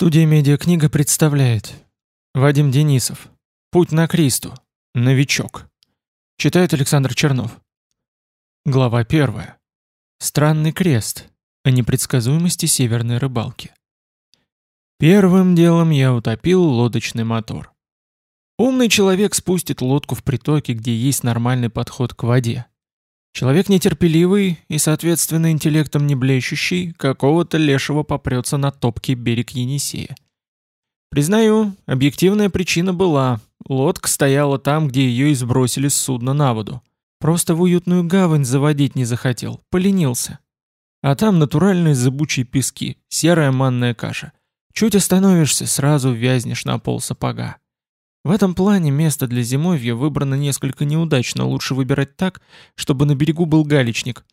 Студия «Медиакнига» представляет Вадим Денисов «Путь на Кристу. Новичок». Читает Александр Чернов. Глава первая. Странный крест о непредсказуемости северной рыбалки. Первым делом я утопил лодочный мотор. Умный человек спустит лодку в притоке, где есть нормальный подход к воде. Человек нетерпеливый и, соответственно, интеллектом не блещущий, какого-то лешего попрется на топкий берег Енисея. Признаю, объективная причина была. Лодка стояла там, где ее и сбросили с судна на воду. Просто в уютную гавань заводить не захотел, поленился. А там натуральные зыбучие пески, серая манная каша. Чуть остановишься, сразу вязнешь на пол сапога. В этом плане место для зимовья выбрано несколько неудачно, лучше выбирать так, чтобы на берегу был галечник.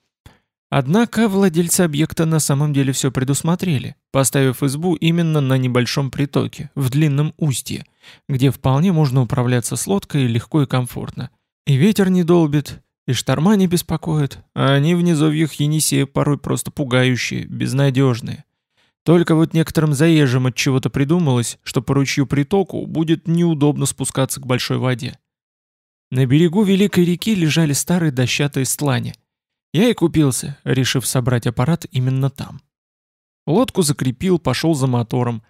Однако владельцы объекта на самом деле все предусмотрели, поставив избу именно на небольшом притоке, в длинном устье, где вполне можно управляться с лодкой легко и комфортно. И ветер не долбит, и шторма не беспокоит, а они в низовьях Енисея порой просто пугающие, безнадежные. Только вот некоторым заезжим от чего-то придумалось, что по ручью притоку будет неудобно спускаться к большой воде. На берегу Великой реки лежали старые дощатые стлани. Я и купился, решив собрать аппарат именно там. Лодку закрепил, пошел за мотором.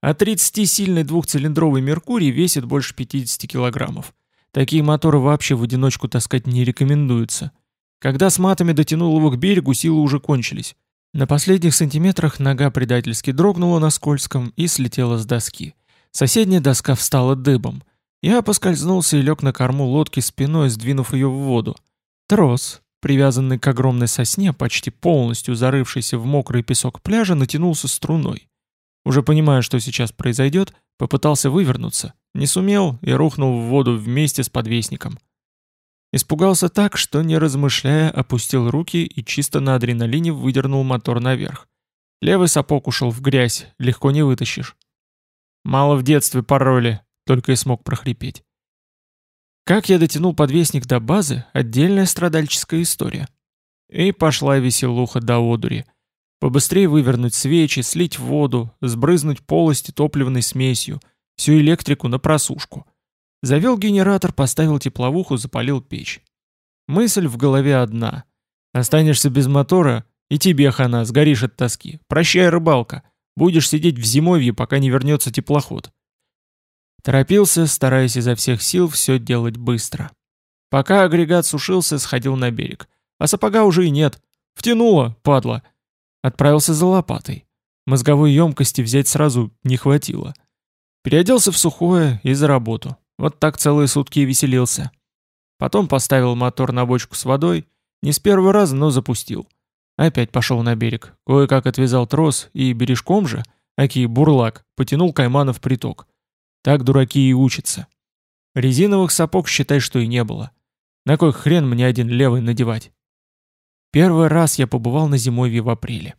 А 30-сильный двухцилиндровый «Меркурий» весит больше 50 килограммов. Такие моторы вообще в одиночку таскать не рекомендуется. Когда с матами дотянул его к берегу, силы уже кончились. На последних сантиметрах нога предательски дрогнула на скользком и слетела с доски. Соседняя доска встала дыбом. Я поскользнулся и лег на корму лодки спиной, сдвинув ее в воду. Трос, привязанный к огромной сосне, почти полностью зарывшийся в мокрый песок пляжа, натянулся струной. Уже понимая, что сейчас произойдет, попытался вывернуться. Не сумел и рухнул в воду вместе с подвесником. Испугался так, что, не размышляя, опустил руки и чисто на адреналине выдернул мотор наверх. Левый сапог ушел в грязь, легко не вытащишь. Мало в детстве пароли, только и смог прохрипеть. Как я дотянул подвесник до базы, отдельная страдальческая история. И пошла веселуха до одури. Побыстрее вывернуть свечи, слить воду, сбрызнуть полости топливной смесью, всю электрику на просушку. Завел генератор, поставил тепловуху, запалил печь. Мысль в голове одна. Останешься без мотора, и тебе хана, сгоришь от тоски. Прощай, рыбалка. Будешь сидеть в зимовье, пока не вернется теплоход. Торопился, стараясь изо всех сил все делать быстро. Пока агрегат сушился, сходил на берег. А сапога уже и нет. Втянуло, падла. Отправился за лопатой. Мозговой емкости взять сразу не хватило. Переоделся в сухое и за работу. Вот так целые сутки и веселился. Потом поставил мотор на бочку с водой, не с первого раза, но запустил. Опять пошел на берег, кое-как отвязал трос и бережком же, аки бурлак, потянул каймана в приток. Так дураки и учатся. Резиновых сапог считай, что и не было. На кой хрен мне один левый надевать? Первый раз я побывал на зимовье в апреле.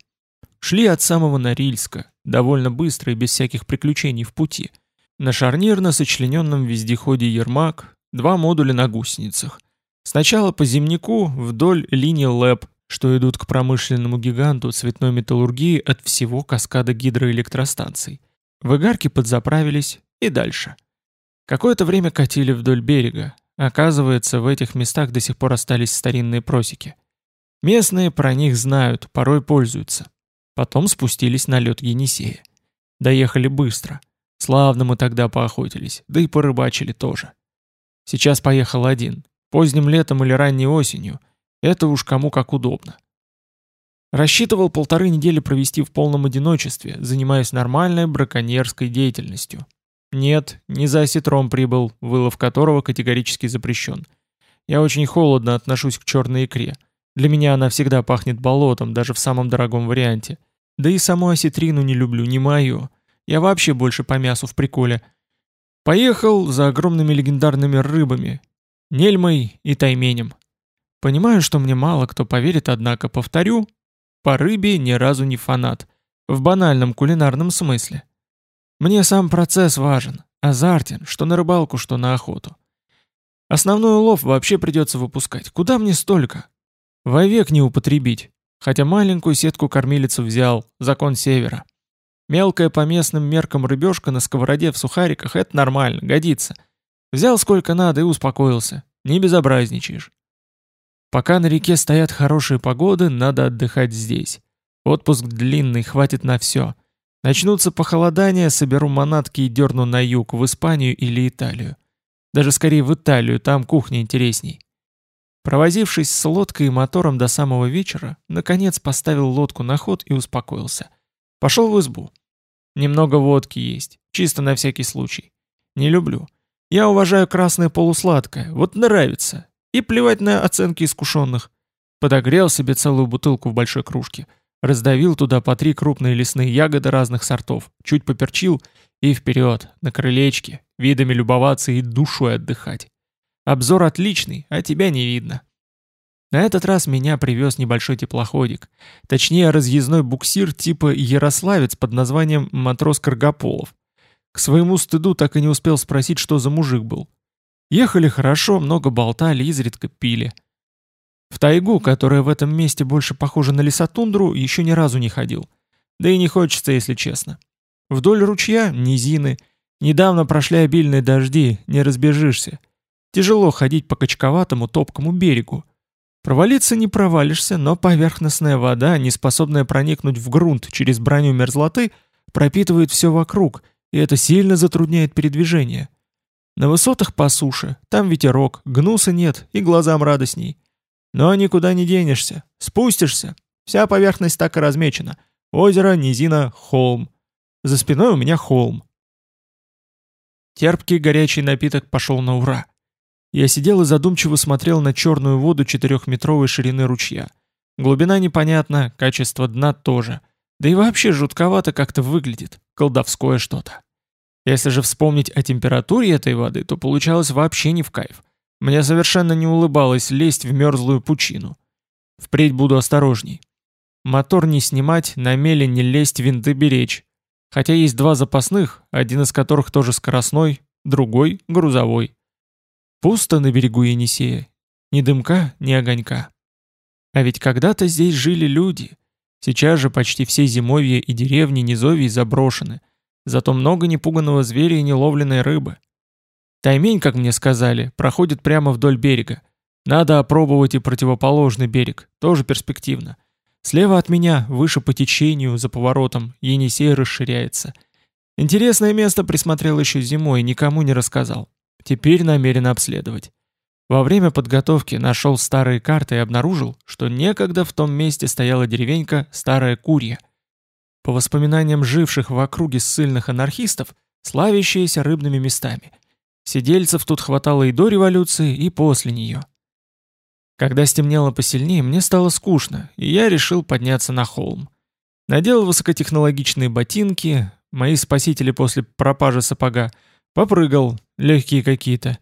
Шли от самого Норильска, довольно быстро и без всяких приключений в пути – на шарнирно-сочлененном вездеходе «Ермак» два модуля на гусеницах. Сначала по земнику вдоль линии ЛЭП, что идут к промышленному гиганту цветной металлургии от всего каскада гидроэлектростанций. В игарке подзаправились и дальше. Какое-то время катили вдоль берега. Оказывается, в этих местах до сих пор остались старинные просеки. Местные про них знают, порой пользуются. Потом спустились на лед Енисея. Доехали быстро – Славно мы тогда поохотились, да и порыбачили тоже. Сейчас поехал один. Поздним летом или ранней осенью. Это уж кому как удобно. Рассчитывал полторы недели провести в полном одиночестве, занимаясь нормальной браконьерской деятельностью. Нет, не за осетром прибыл, вылов которого категорически запрещен. Я очень холодно отношусь к черной икре. Для меня она всегда пахнет болотом, даже в самом дорогом варианте. Да и саму осетрину не люблю, не мою. Я вообще больше по мясу в приколе. Поехал за огромными легендарными рыбами, нельмой и тайменем. Понимаю, что мне мало кто поверит, однако повторю, по рыбе ни разу не фанат. В банальном кулинарном смысле. Мне сам процесс важен, азартен, что на рыбалку, что на охоту. Основной улов вообще придется выпускать. Куда мне столько? Вовек не употребить. Хотя маленькую сетку кормилицу взял, закон севера. Мелкая по местным меркам рыбешка на сковороде в сухариках — это нормально, годится. Взял сколько надо и успокоился. Не безобразничаешь. Пока на реке стоят хорошие погоды, надо отдыхать здесь. Отпуск длинный, хватит на все. Начнутся похолодания, соберу манатки и дерну на юг, в Испанию или Италию. Даже скорее в Италию, там кухня интересней. Провозившись с лодкой и мотором до самого вечера, наконец поставил лодку на ход и успокоился. Пошел в избу. Немного водки есть, чисто на всякий случай. Не люблю. Я уважаю красное полусладкое, вот нравится. И плевать на оценки искушенных. Подогрел себе целую бутылку в большой кружке. Раздавил туда по три крупные лесные ягоды разных сортов, чуть поперчил и вперед, на крылечке, видами любоваться и душой отдыхать. Обзор отличный, а тебя не видно. На этот раз меня привез небольшой теплоходик, точнее разъездной буксир типа «Ярославец» под названием «Матрос Каргополов». К своему стыду так и не успел спросить, что за мужик был. Ехали хорошо, много болтали, изредка пили. В тайгу, которая в этом месте больше похожа на лесотундру, еще ни разу не ходил. Да и не хочется, если честно. Вдоль ручья — низины. Недавно прошли обильные дожди, не разбежишься. Тяжело ходить по качковатому топкому берегу. Провалиться не провалишься, но поверхностная вода, не способная проникнуть в грунт через броню мерзлоты, пропитывает все вокруг, и это сильно затрудняет передвижение. На высотах по суше, там ветерок, гнуса нет и глазам радостней. Но никуда не денешься, спустишься. Вся поверхность так и размечена. Озеро, низина, холм. За спиной у меня холм. Терпкий горячий напиток пошел на ура. Я сидел и задумчиво смотрел на черную воду четырехметровой ширины ручья. Глубина непонятна, качество дна тоже. Да и вообще жутковато как-то выглядит, колдовское что-то. Если же вспомнить о температуре этой воды, то получалось вообще не в кайф. Мне совершенно не улыбалось лезть в мерзлую пучину. Впредь буду осторожней. Мотор не снимать, на мели не лезть, винты беречь. Хотя есть два запасных, один из которых тоже скоростной, другой — грузовой. Пусто на берегу Енисея. Ни дымка, ни огонька. А ведь когда-то здесь жили люди. Сейчас же почти все зимовья и деревни низовий заброшены. Зато много непуганного зверя и неловленной рыбы. Таймень, как мне сказали, проходит прямо вдоль берега. Надо опробовать и противоположный берег, тоже перспективно. Слева от меня, выше по течению, за поворотом, Енисей расширяется. Интересное место присмотрел еще зимой, никому не рассказал. Теперь намерен обследовать. Во время подготовки нашел старые карты и обнаружил, что некогда в том месте стояла деревенька Старая Курья. По воспоминаниям живших в округе ссыльных анархистов, славящиеся рыбными местами. Сидельцев тут хватало и до революции, и после нее. Когда стемнело посильнее, мне стало скучно, и я решил подняться на холм. Надел высокотехнологичные ботинки, мои спасители после пропажи сапога, Попрыгал, легкие какие-то.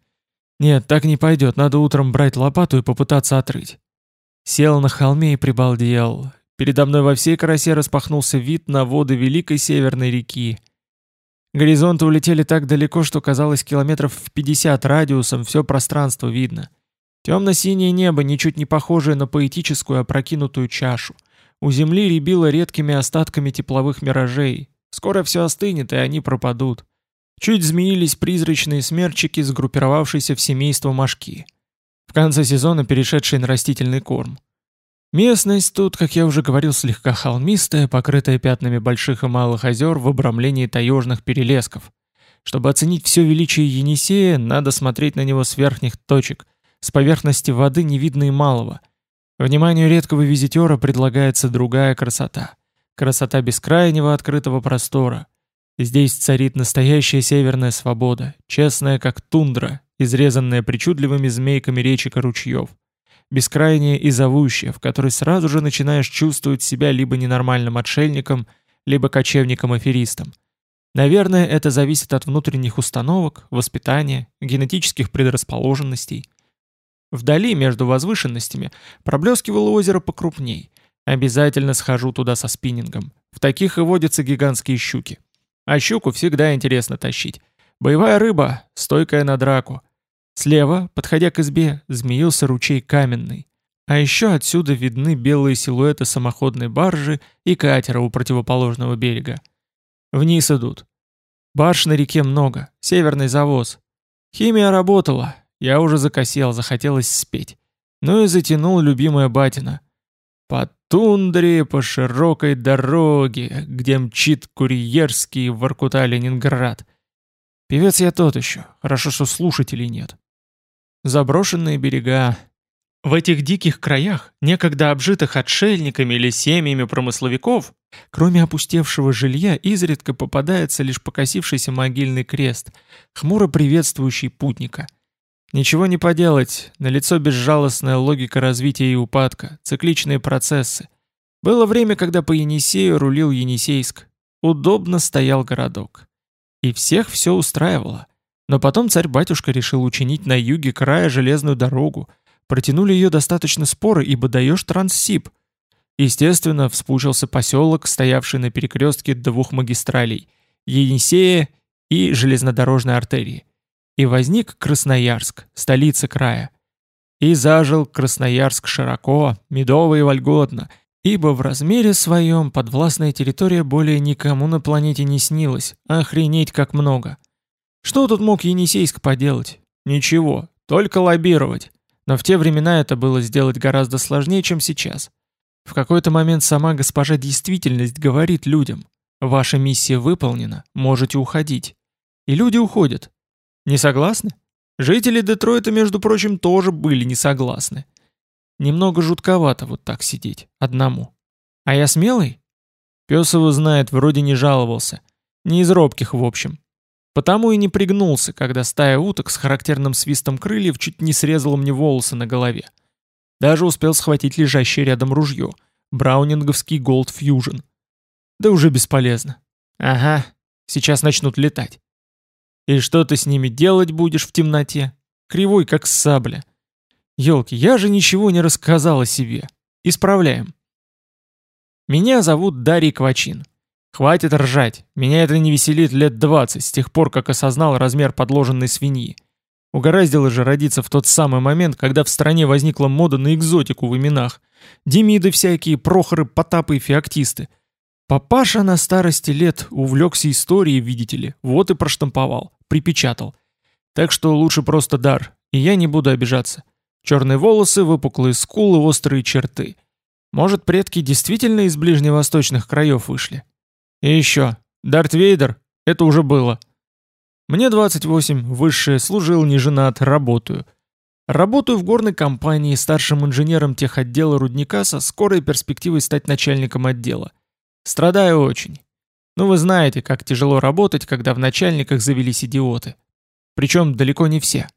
Нет, так не пойдет, надо утром брать лопату и попытаться отрыть. Сел на холме и прибалдел. Передо мной во всей красе распахнулся вид на воды Великой Северной реки. Горизонты улетели так далеко, что казалось километров в 50 радиусом все пространство видно. Темно-синее небо, ничуть не похожее на поэтическую опрокинутую чашу. У земли рябило редкими остатками тепловых миражей. Скоро все остынет, и они пропадут. Чуть змеились призрачные смерчики, сгруппировавшиеся в семейство мошки. В конце сезона перешедшие на растительный корм. Местность тут, как я уже говорил, слегка холмистая, покрытая пятнами больших и малых озер в обрамлении таежных перелесков. Чтобы оценить все величие Енисея, надо смотреть на него с верхних точек, с поверхности воды не видно и малого. Вниманию редкого визитера предлагается другая красота. Красота бескрайнего открытого простора, Здесь царит настоящая северная свобода, честная как тундра, изрезанная причудливыми змейками речек и ручьев. Бескрайняя и зовущая, в которой сразу же начинаешь чувствовать себя либо ненормальным отшельником, либо кочевником-аферистом. Наверное, это зависит от внутренних установок, воспитания, генетических предрасположенностей. Вдали, между возвышенностями, проблескивало озеро покрупней. Обязательно схожу туда со спиннингом. В таких и водятся гигантские щуки. А щуку всегда интересно тащить. Боевая рыба, стойкая на драку. Слева, подходя к избе, змеился ручей каменный. А еще отсюда видны белые силуэты самоходной баржи и катера у противоположного берега. Вниз идут. Барж на реке много, северный завоз. Химия работала, я уже закосел, захотелось спеть. Ну и затянул любимая батина. По тундре, по широкой дороге, где мчит курьерский Воркута-Ленинград. Певец я тот еще, хорошо, что слушателей нет. Заброшенные берега. В этих диких краях, некогда обжитых отшельниками или семьями промысловиков, кроме опустевшего жилья, изредка попадается лишь покосившийся могильный крест, хмуро приветствующий путника. Ничего не поделать, налицо безжалостная логика развития и упадка, цикличные процессы. Было время, когда по Енисею рулил Енисейск. Удобно стоял городок. И всех все устраивало. Но потом царь-батюшка решил учинить на юге края железную дорогу. Протянули ее достаточно споры, ибо даешь транссиб. Естественно, вспучился поселок, стоявший на перекрестке двух магистралей – Енисея и железнодорожной артерии. И возник Красноярск, столица края. И зажил Красноярск широко, медово и вольготно – Ибо в размере своем подвластная территория более никому на планете не снилась, охренеть как много. Что тут мог Енисейск поделать? Ничего, только лоббировать. Но в те времена это было сделать гораздо сложнее, чем сейчас. В какой-то момент сама госпожа действительность говорит людям, ваша миссия выполнена, можете уходить. И люди уходят. Не согласны? Жители Детройта, между прочим, тоже были не согласны. Немного жутковато вот так сидеть, одному. А я смелый? Пес его знает, вроде не жаловался. Не из робких, в общем. Потому и не пригнулся, когда стая уток с характерным свистом крыльев чуть не срезала мне волосы на голове. Даже успел схватить лежащее рядом ружье. Браунинговский Gold Fusion. Да уже бесполезно. Ага, сейчас начнут летать. И что ты с ними делать будешь в темноте? Кривой, как сабля. Ёлки, я же ничего не рассказал о себе. Исправляем. Меня зовут Дарий Квачин. Хватит ржать, меня это не веселит лет 20, с тех пор, как осознал размер подложенной свиньи. Угораздило же родиться в тот самый момент, когда в стране возникла мода на экзотику в именах. Демиды всякие, Прохоры, Потапы и Феоктисты. Папаша на старости лет увлекся историей, видите ли, вот и проштамповал, припечатал. Так что лучше просто дар, и я не буду обижаться. Черные волосы, выпуклые скулы, острые черты. Может, предки действительно из ближневосточных краев вышли? И еще, Дарт Вейдер, это уже было. Мне 28, высшее, служил, не женат, работаю. Работаю в горной компании старшим инженером техотдела рудника со скорой перспективой стать начальником отдела. Страдаю очень. Ну вы знаете, как тяжело работать, когда в начальниках завелись идиоты. Причем далеко не все.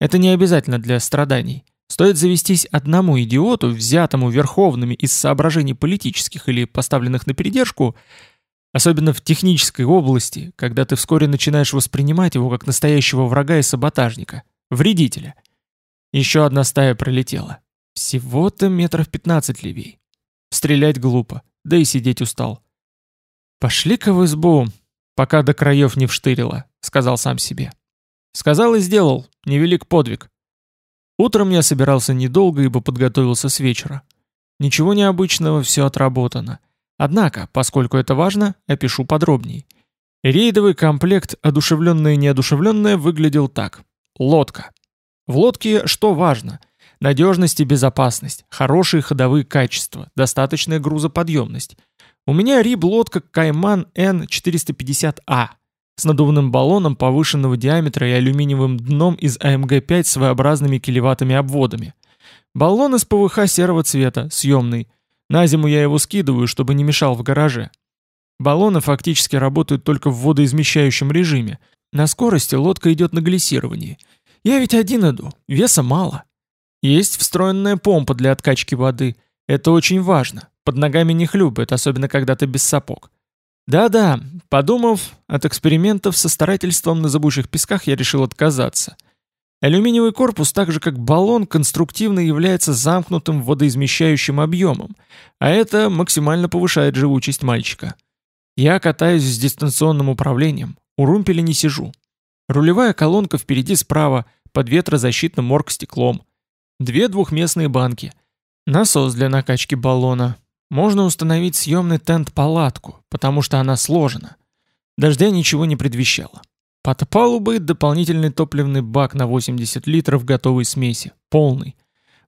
Это не обязательно для страданий. Стоит завестись одному идиоту, взятому верховными из соображений политических или поставленных на передержку, особенно в технической области, когда ты вскоре начинаешь воспринимать его как настоящего врага и саботажника, вредителя. Еще одна стая пролетела. Всего-то метров 15 левей. Стрелять глупо, да и сидеть устал. «Пошли-ка в избу, пока до краев не вштырило», — сказал сам себе. Сказал и сделал, невелик подвиг. Утром я собирался недолго, ибо подготовился с вечера. Ничего необычного, все отработано. Однако, поскольку это важно, опишу подробней. Рейдовый комплект «Одушевленное и неодушевленное» выглядел так. Лодка. В лодке что важно? Надежность и безопасность, хорошие ходовые качества, достаточная грузоподъемность. У меня риб-лодка Кайман N450A с надувным баллоном повышенного диаметра и алюминиевым дном из АМГ-5 с своеобразными килеватыми обводами. Баллон из ПВХ серого цвета, съемный. На зиму я его скидываю, чтобы не мешал в гараже. Баллоны фактически работают только в водоизмещающем режиме. На скорости лодка идет на глиссировании. Я ведь один иду, веса мало. Есть встроенная помпа для откачки воды. Это очень важно. Под ногами не хлюпает, особенно когда ты без сапог. Да-да, подумав, от экспериментов со старательством на забущих песках я решил отказаться. Алюминиевый корпус, так же как баллон, конструктивно является замкнутым водоизмещающим объемом, а это максимально повышает живучесть мальчика. Я катаюсь с дистанционным управлением, у румпеля не сижу. Рулевая колонка впереди справа, под ветрозащитным оргстеклом. Две двухместные банки. Насос для накачки баллона, можно установить съемный тент-палатку, потому что она сложена. Дождя ничего не предвещало. Под палубой дополнительный топливный бак на 80 литров готовой смеси, полный.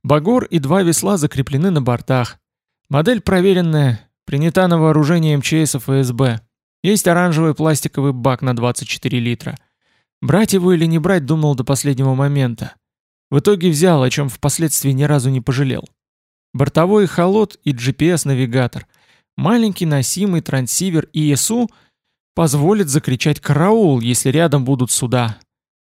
Багор и два весла закреплены на бортах. Модель проверенная, принята на вооружение МЧС и ФСБ. Есть оранжевый пластиковый бак на 24 литра. Брать его или не брать думал до последнего момента. В итоге взял, о чем впоследствии ни разу не пожалел. Бортовой холод и GPS-навигатор. Маленький носимый трансивер ИСУ позволит закричать «караул», если рядом будут суда.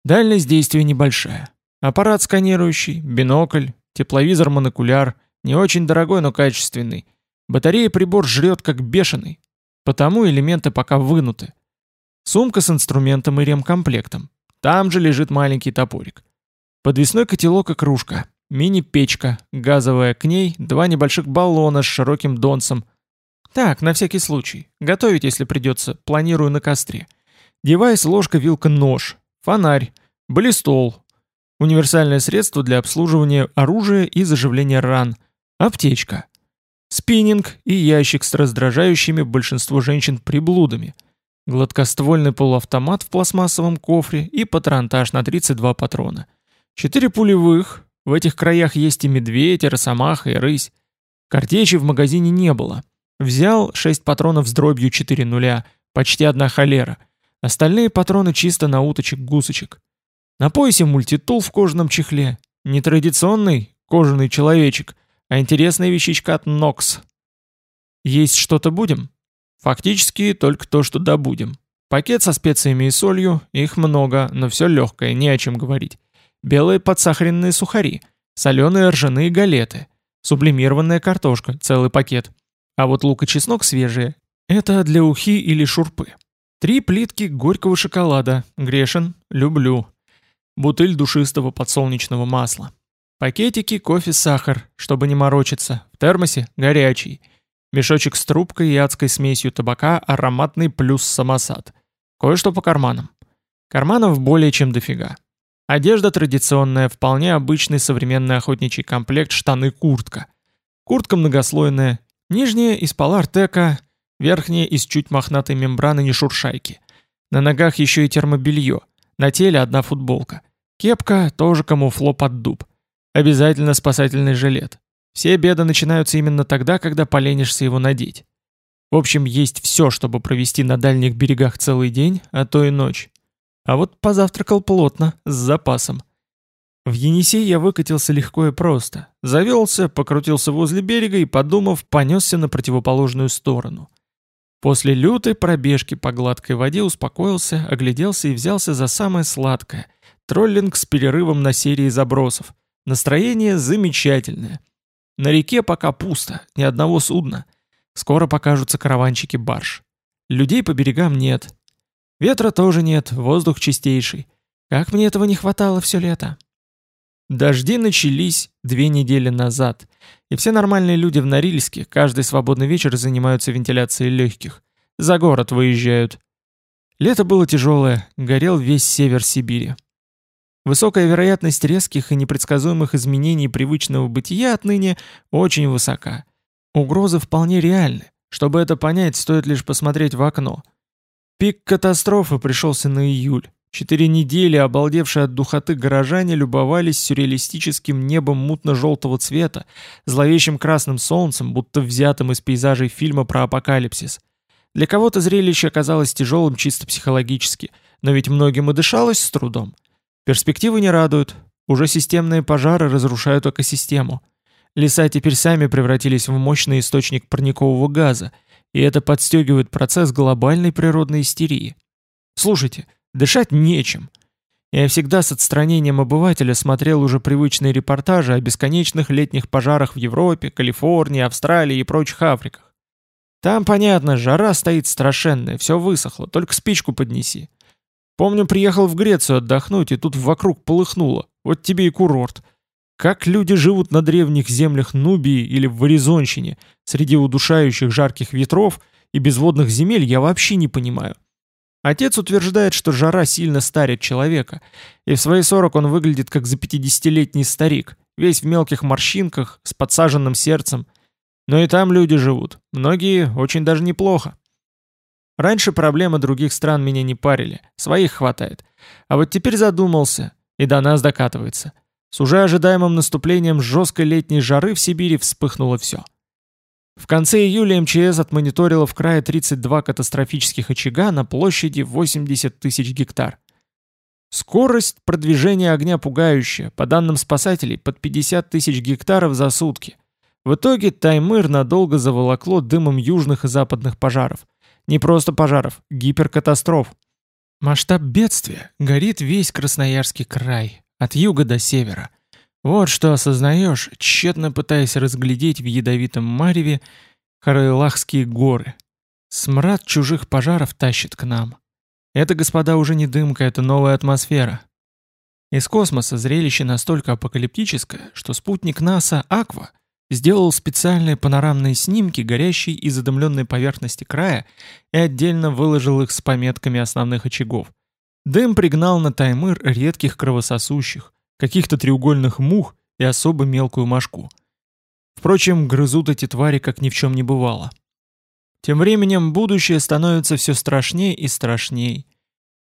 Дальность действия небольшая. Аппарат сканирующий, бинокль, тепловизор-монокуляр, не очень дорогой, но качественный. Батарея прибор жрет как бешеный, потому элементы пока вынуты. Сумка с инструментом и ремкомплектом. Там же лежит маленький топорик. Подвесной котелок и кружка. Мини-печка, газовая, к ней два небольших баллона с широким донцем. Так, на всякий случай. Готовить, если придется, планирую на костре. Девайс, ложка, вилка, нож. Фонарь. Баллистол. Универсальное средство для обслуживания оружия и заживления ран. Аптечка. Спиннинг и ящик с раздражающими большинство женщин приблудами. Гладкоствольный полуавтомат в пластмассовом кофре и патронтаж на 32 патрона. Четыре пулевых, в этих краях есть и медведь, и росомаха, и рысь. Картечи в магазине не было. Взял 6 патронов с дробью 4 нуля, почти одна холера. Остальные патроны чисто на уточек-гусочек. На поясе мультитул в кожаном чехле. Нетрадиционный кожаный человечек, а интересная вещичка от Нокс. Есть что-то будем? Фактически только то, что добудем. Пакет со специями и солью, их много, но все легкое, не о чем говорить белые подсахаренные сухари, соленые ржаные галеты, сублимированная картошка, целый пакет. А вот лук и чеснок свежие. Это для ухи или шурпы. Три плитки горького шоколада. Грешен. Люблю. Бутыль душистого подсолнечного масла. Пакетики, кофе, сахар, чтобы не морочиться. В термосе горячий. Мешочек с трубкой и адской смесью табака, ароматный плюс самосад. Кое-что по карманам. Карманов более чем дофига. Одежда традиционная, вполне обычный современный охотничий комплект штаны-куртка. Куртка многослойная, нижняя из полартека, верхняя из чуть мохнатой мембраны нешуршайки. На ногах еще и термобелье, на теле одна футболка. Кепка тоже камуфло под дуб. Обязательно спасательный жилет. Все беды начинаются именно тогда, когда поленишься его надеть. В общем, есть все, чтобы провести на дальних берегах целый день, а то и ночь. А вот позавтракал плотно, с запасом. В Енисей я выкатился легко и просто. Завелся, покрутился возле берега и, подумав, понесся на противоположную сторону. После лютой пробежки по гладкой воде успокоился, огляделся и взялся за самое сладкое. Троллинг с перерывом на серии забросов. Настроение замечательное. На реке пока пусто, ни одного судна. Скоро покажутся караванчики барж. Людей по берегам нет, Ветра тоже нет, воздух чистейший. Как мне этого не хватало все лето? Дожди начались две недели назад, и все нормальные люди в Норильске каждый свободный вечер занимаются вентиляцией легких. За город выезжают. Лето было тяжелое, горел весь север Сибири. Высокая вероятность резких и непредсказуемых изменений привычного бытия отныне очень высока. Угрозы вполне реальны. Чтобы это понять, стоит лишь посмотреть в окно – Пик катастрофы пришелся на июль. Четыре недели обалдевшие от духоты горожане любовались сюрреалистическим небом мутно-желтого цвета, зловещим красным солнцем, будто взятым из пейзажей фильма про апокалипсис. Для кого-то зрелище оказалось тяжелым чисто психологически, но ведь многим и дышалось с трудом. Перспективы не радуют. Уже системные пожары разрушают экосистему. Леса теперь сами превратились в мощный источник парникового газа – и это подстегивает процесс глобальной природной истерии. Слушайте, дышать нечем. Я всегда с отстранением обывателя смотрел уже привычные репортажи о бесконечных летних пожарах в Европе, Калифорнии, Австралии и прочих Африках. Там, понятно, жара стоит страшенная, все высохло, только спичку поднеси. Помню, приехал в Грецию отдохнуть, и тут вокруг полыхнуло. Вот тебе и курорт. Как люди живут на древних землях Нубии или в Аризонщине, среди удушающих жарких ветров и безводных земель, я вообще не понимаю. Отец утверждает, что жара сильно старит человека, и в свои 40 он выглядит как за 50-летний старик, весь в мелких морщинках, с подсаженным сердцем. Но и там люди живут, многие очень даже неплохо. Раньше проблемы других стран меня не парили, своих хватает. А вот теперь задумался, и до нас докатывается. С уже ожидаемым наступлением жесткой летней жары в Сибири вспыхнуло все. В конце июля МЧС отмониторила в крае 32 катастрофических очага на площади 80 тысяч гектар. Скорость продвижения огня пугающая, по данным спасателей, под 50 тысяч гектаров за сутки. В итоге Таймыр надолго заволокло дымом южных и западных пожаров. Не просто пожаров, гиперкатастроф. Масштаб бедствия горит весь Красноярский край, от юга до севера. Вот что осознаешь, тщетно пытаясь разглядеть в ядовитом мареве Харайлахские горы. Смрад чужих пожаров тащит к нам. Это, господа, уже не дымка, это новая атмосфера. Из космоса зрелище настолько апокалиптическое, что спутник НАСА «Аква» сделал специальные панорамные снимки горящей и задымленной поверхности края и отдельно выложил их с пометками основных очагов. Дым пригнал на Таймыр редких кровососущих, каких-то треугольных мух и особо мелкую мошку. Впрочем, грызут эти твари, как ни в чем не бывало. Тем временем будущее становится все страшнее и страшнее.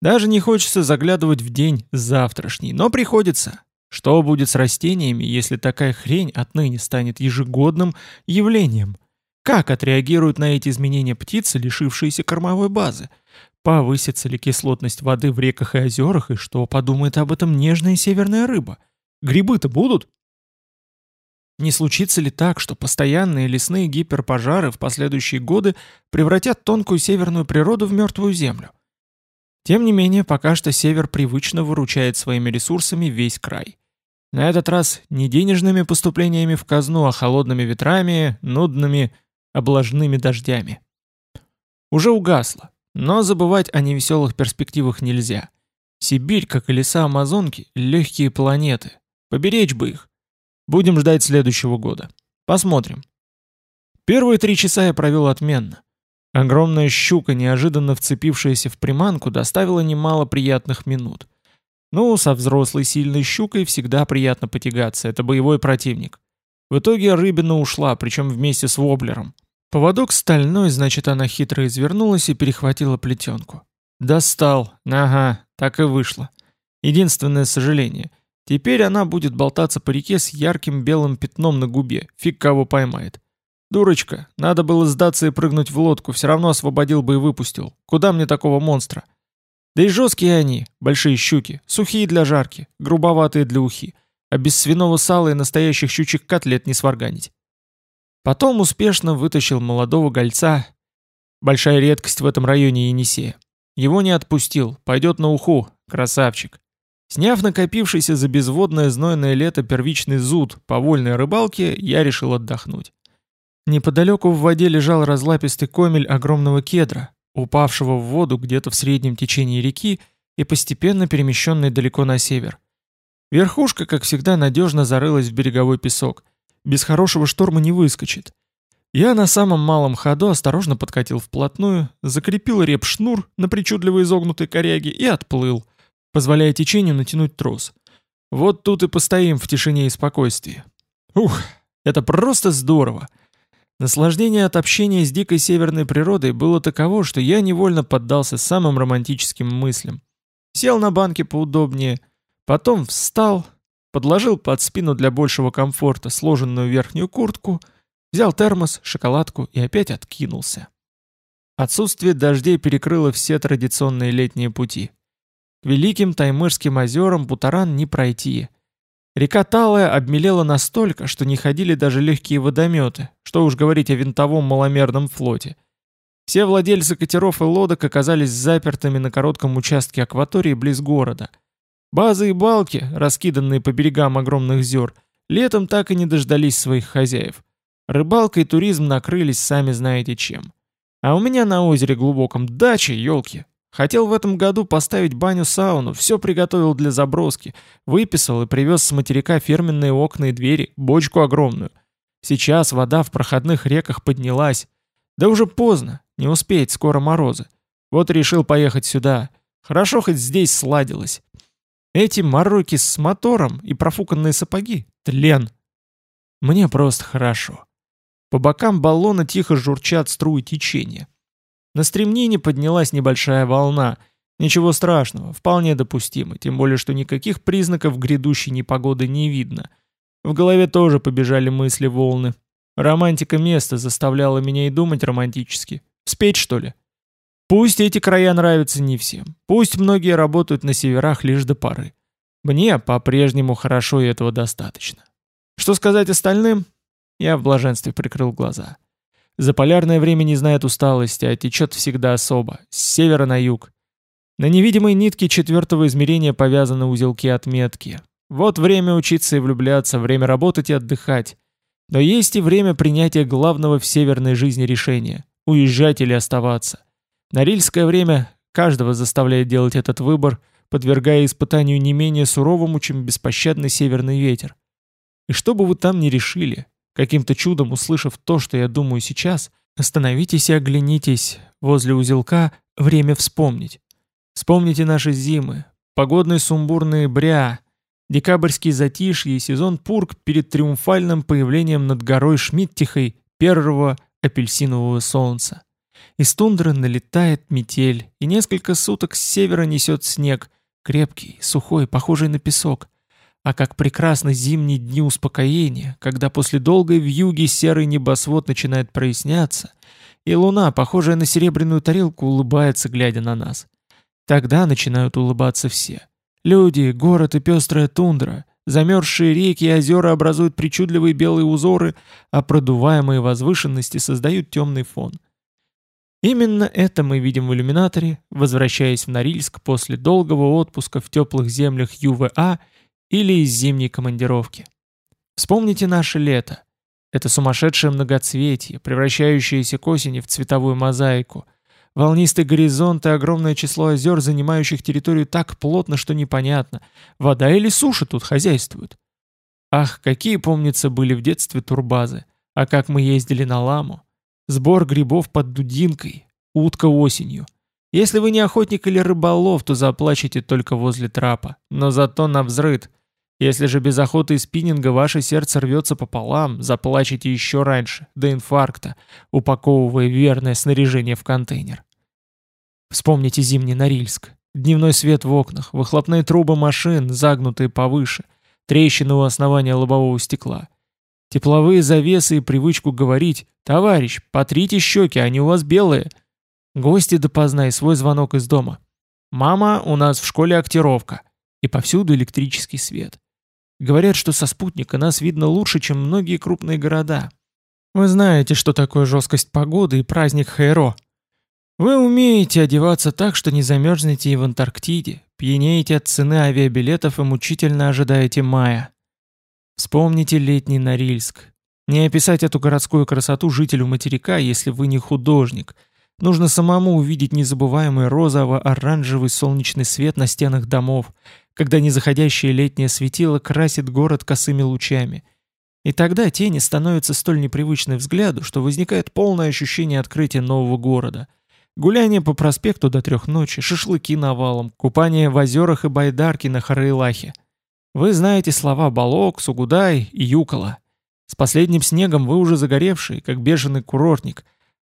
Даже не хочется заглядывать в день завтрашний, но приходится. Что будет с растениями, если такая хрень отныне станет ежегодным явлением? Как отреагируют на эти изменения птицы, лишившиеся кормовой базы? Повысится ли кислотность воды в реках и озерах, и что подумает об этом нежная северная рыба? Грибы-то будут? Не случится ли так, что постоянные лесные гиперпожары в последующие годы превратят тонкую северную природу в мертвую землю? Тем не менее, пока что север привычно выручает своими ресурсами весь край. На этот раз не денежными поступлениями в казну, а холодными ветрами, нудными, облажными дождями. Уже угасло, но забывать о невеселых перспективах нельзя. Сибирь, как и леса Амазонки, легкие планеты. Поберечь бы их. Будем ждать следующего года. Посмотрим. Первые три часа я провел отменно. Огромная щука, неожиданно вцепившаяся в приманку, доставила немало приятных минут. Ну, со взрослой сильной щукой всегда приятно потягаться, это боевой противник. В итоге рыбина ушла, причем вместе с воблером. Поводок стальной, значит, она хитро извернулась и перехватила плетенку. Достал. Ага, так и вышло. Единственное сожаление. Теперь она будет болтаться по реке с ярким белым пятном на губе. Фиг кого поймает. Дурочка, надо было сдаться и прыгнуть в лодку, все равно освободил бы и выпустил. Куда мне такого монстра? Да и жесткие они, большие щуки, сухие для жарки, грубоватые для ухи, а без свиного сала и настоящих щучьих котлет не сварганить. Потом успешно вытащил молодого гольца, большая редкость в этом районе Енисея. Его не отпустил, пойдет на уху, красавчик. Сняв накопившийся за безводное знойное лето первичный зуд по вольной рыбалке, я решил отдохнуть. Неподалеку в воде лежал разлапистый комель огромного кедра, упавшего в воду где-то в среднем течении реки и постепенно перемещенной далеко на север. Верхушка, как всегда, надежно зарылась в береговой песок. Без хорошего шторма не выскочит. Я на самом малом ходу осторожно подкатил вплотную, закрепил реп-шнур на причудливо изогнутой коряге и отплыл, позволяя течению натянуть трос. Вот тут и постоим в тишине и спокойствии. Ух, это просто здорово! Наслаждение от общения с дикой северной природой было таково, что я невольно поддался самым романтическим мыслям. Сел на банке поудобнее, потом встал, подложил под спину для большего комфорта сложенную верхнюю куртку, взял термос, шоколадку и опять откинулся. Отсутствие дождей перекрыло все традиционные летние пути. К великим Таймырским озерам Бутаран не пройти — Река Талая обмелела настолько, что не ходили даже легкие водометы, что уж говорить о винтовом маломерном флоте. Все владельцы катеров и лодок оказались запертыми на коротком участке акватории близ города. Базы и балки, раскиданные по берегам огромных зер, летом так и не дождались своих хозяев. Рыбалка и туризм накрылись сами знаете чем. А у меня на озере глубоком дача, елки, Хотел в этом году поставить баню-сауну, все приготовил для заброски, выписал и привез с материка фирменные окна и двери, бочку огромную. Сейчас вода в проходных реках поднялась. Да уже поздно, не успеет, скоро морозы. Вот решил поехать сюда. Хорошо хоть здесь сладилось. Эти мороки с мотором и профуканные сапоги — тлен. Мне просто хорошо. По бокам баллона тихо журчат струи течения. На стремнине поднялась небольшая волна. Ничего страшного, вполне допустимо, тем более, что никаких признаков грядущей непогоды не видно. В голове тоже побежали мысли волны. Романтика места заставляла меня и думать романтически. Спеть, что ли? Пусть эти края нравятся не всем. Пусть многие работают на северах лишь до поры. Мне по-прежнему хорошо и этого достаточно. Что сказать остальным? Я в блаженстве прикрыл глаза. Заполярное время не знает усталости, а течет всегда особо, с севера на юг. На невидимой нитке четвертого измерения повязаны узелки отметки. Вот время учиться и влюбляться, время работать и отдыхать. Но есть и время принятия главного в северной жизни решения – уезжать или оставаться. Норильское время каждого заставляет делать этот выбор, подвергая испытанию не менее суровому, чем беспощадный северный ветер. И что бы вы там ни решили, каким-то чудом услышав то, что я думаю сейчас, остановитесь и оглянитесь возле узелка «Время вспомнить». Вспомните наши зимы, погодный сумбур ноября, декабрьский затишье и сезон пург перед триумфальным появлением над горой Шмидтихой первого апельсинового солнца. Из тундры налетает метель, и несколько суток с севера несет снег, крепкий, сухой, похожий на песок. А как прекрасны зимние дни успокоения, когда после долгой вьюги серый небосвод начинает проясняться, и луна, похожая на серебряную тарелку, улыбается, глядя на нас. Тогда начинают улыбаться все. Люди, город и пестрая тундра, замерзшие реки и озера образуют причудливые белые узоры, а продуваемые возвышенности создают темный фон. Именно это мы видим в иллюминаторе, возвращаясь в Норильск после долгого отпуска в теплых землях ЮВА или из зимней командировки. Вспомните наше лето. Это сумасшедшее многоцветие, превращающееся к осени в цветовую мозаику. Волнистый горизонт и огромное число озер, занимающих территорию так плотно, что непонятно, вода или суша тут хозяйствуют. Ах, какие, помнится, были в детстве турбазы. А как мы ездили на ламу. Сбор грибов под дудинкой, утка осенью. Если вы не охотник или рыболов, то заплачете только возле трапа, но зато на взрыд. Если же без охоты и спиннинга ваше сердце рвется пополам, заплачете еще раньше, до инфаркта, упаковывая верное снаряжение в контейнер. Вспомните зимний Норильск. Дневной свет в окнах, выхлопные трубы машин, загнутые повыше, трещины у основания лобового стекла. Тепловые завесы и привычку говорить «Товарищ, потрите щеки, они у вас белые». Гости допоздна и свой звонок из дома. «Мама, у нас в школе актировка». И повсюду электрический свет. Говорят, что со спутника нас видно лучше, чем многие крупные города. Вы знаете, что такое жесткость погоды и праздник Хайро. Вы умеете одеваться так, что не замерзнете и в Антарктиде, пьянеете от цены авиабилетов и мучительно ожидаете мая. Вспомните летний Норильск. Не описать эту городскую красоту жителю материка, если вы не художник. Нужно самому увидеть незабываемый розово-оранжевый солнечный свет на стенах домов, когда незаходящее летнее светило красит город косыми лучами. И тогда тени становятся столь непривычны взгляду, что возникает полное ощущение открытия нового города. Гуляние по проспекту до трех ночи, шашлыки навалом, купание в озерах и байдарки на Харайлахе. Вы знаете слова Балок, Сугудай и Юкола. С последним снегом вы уже загоревший, как бешеный курортник,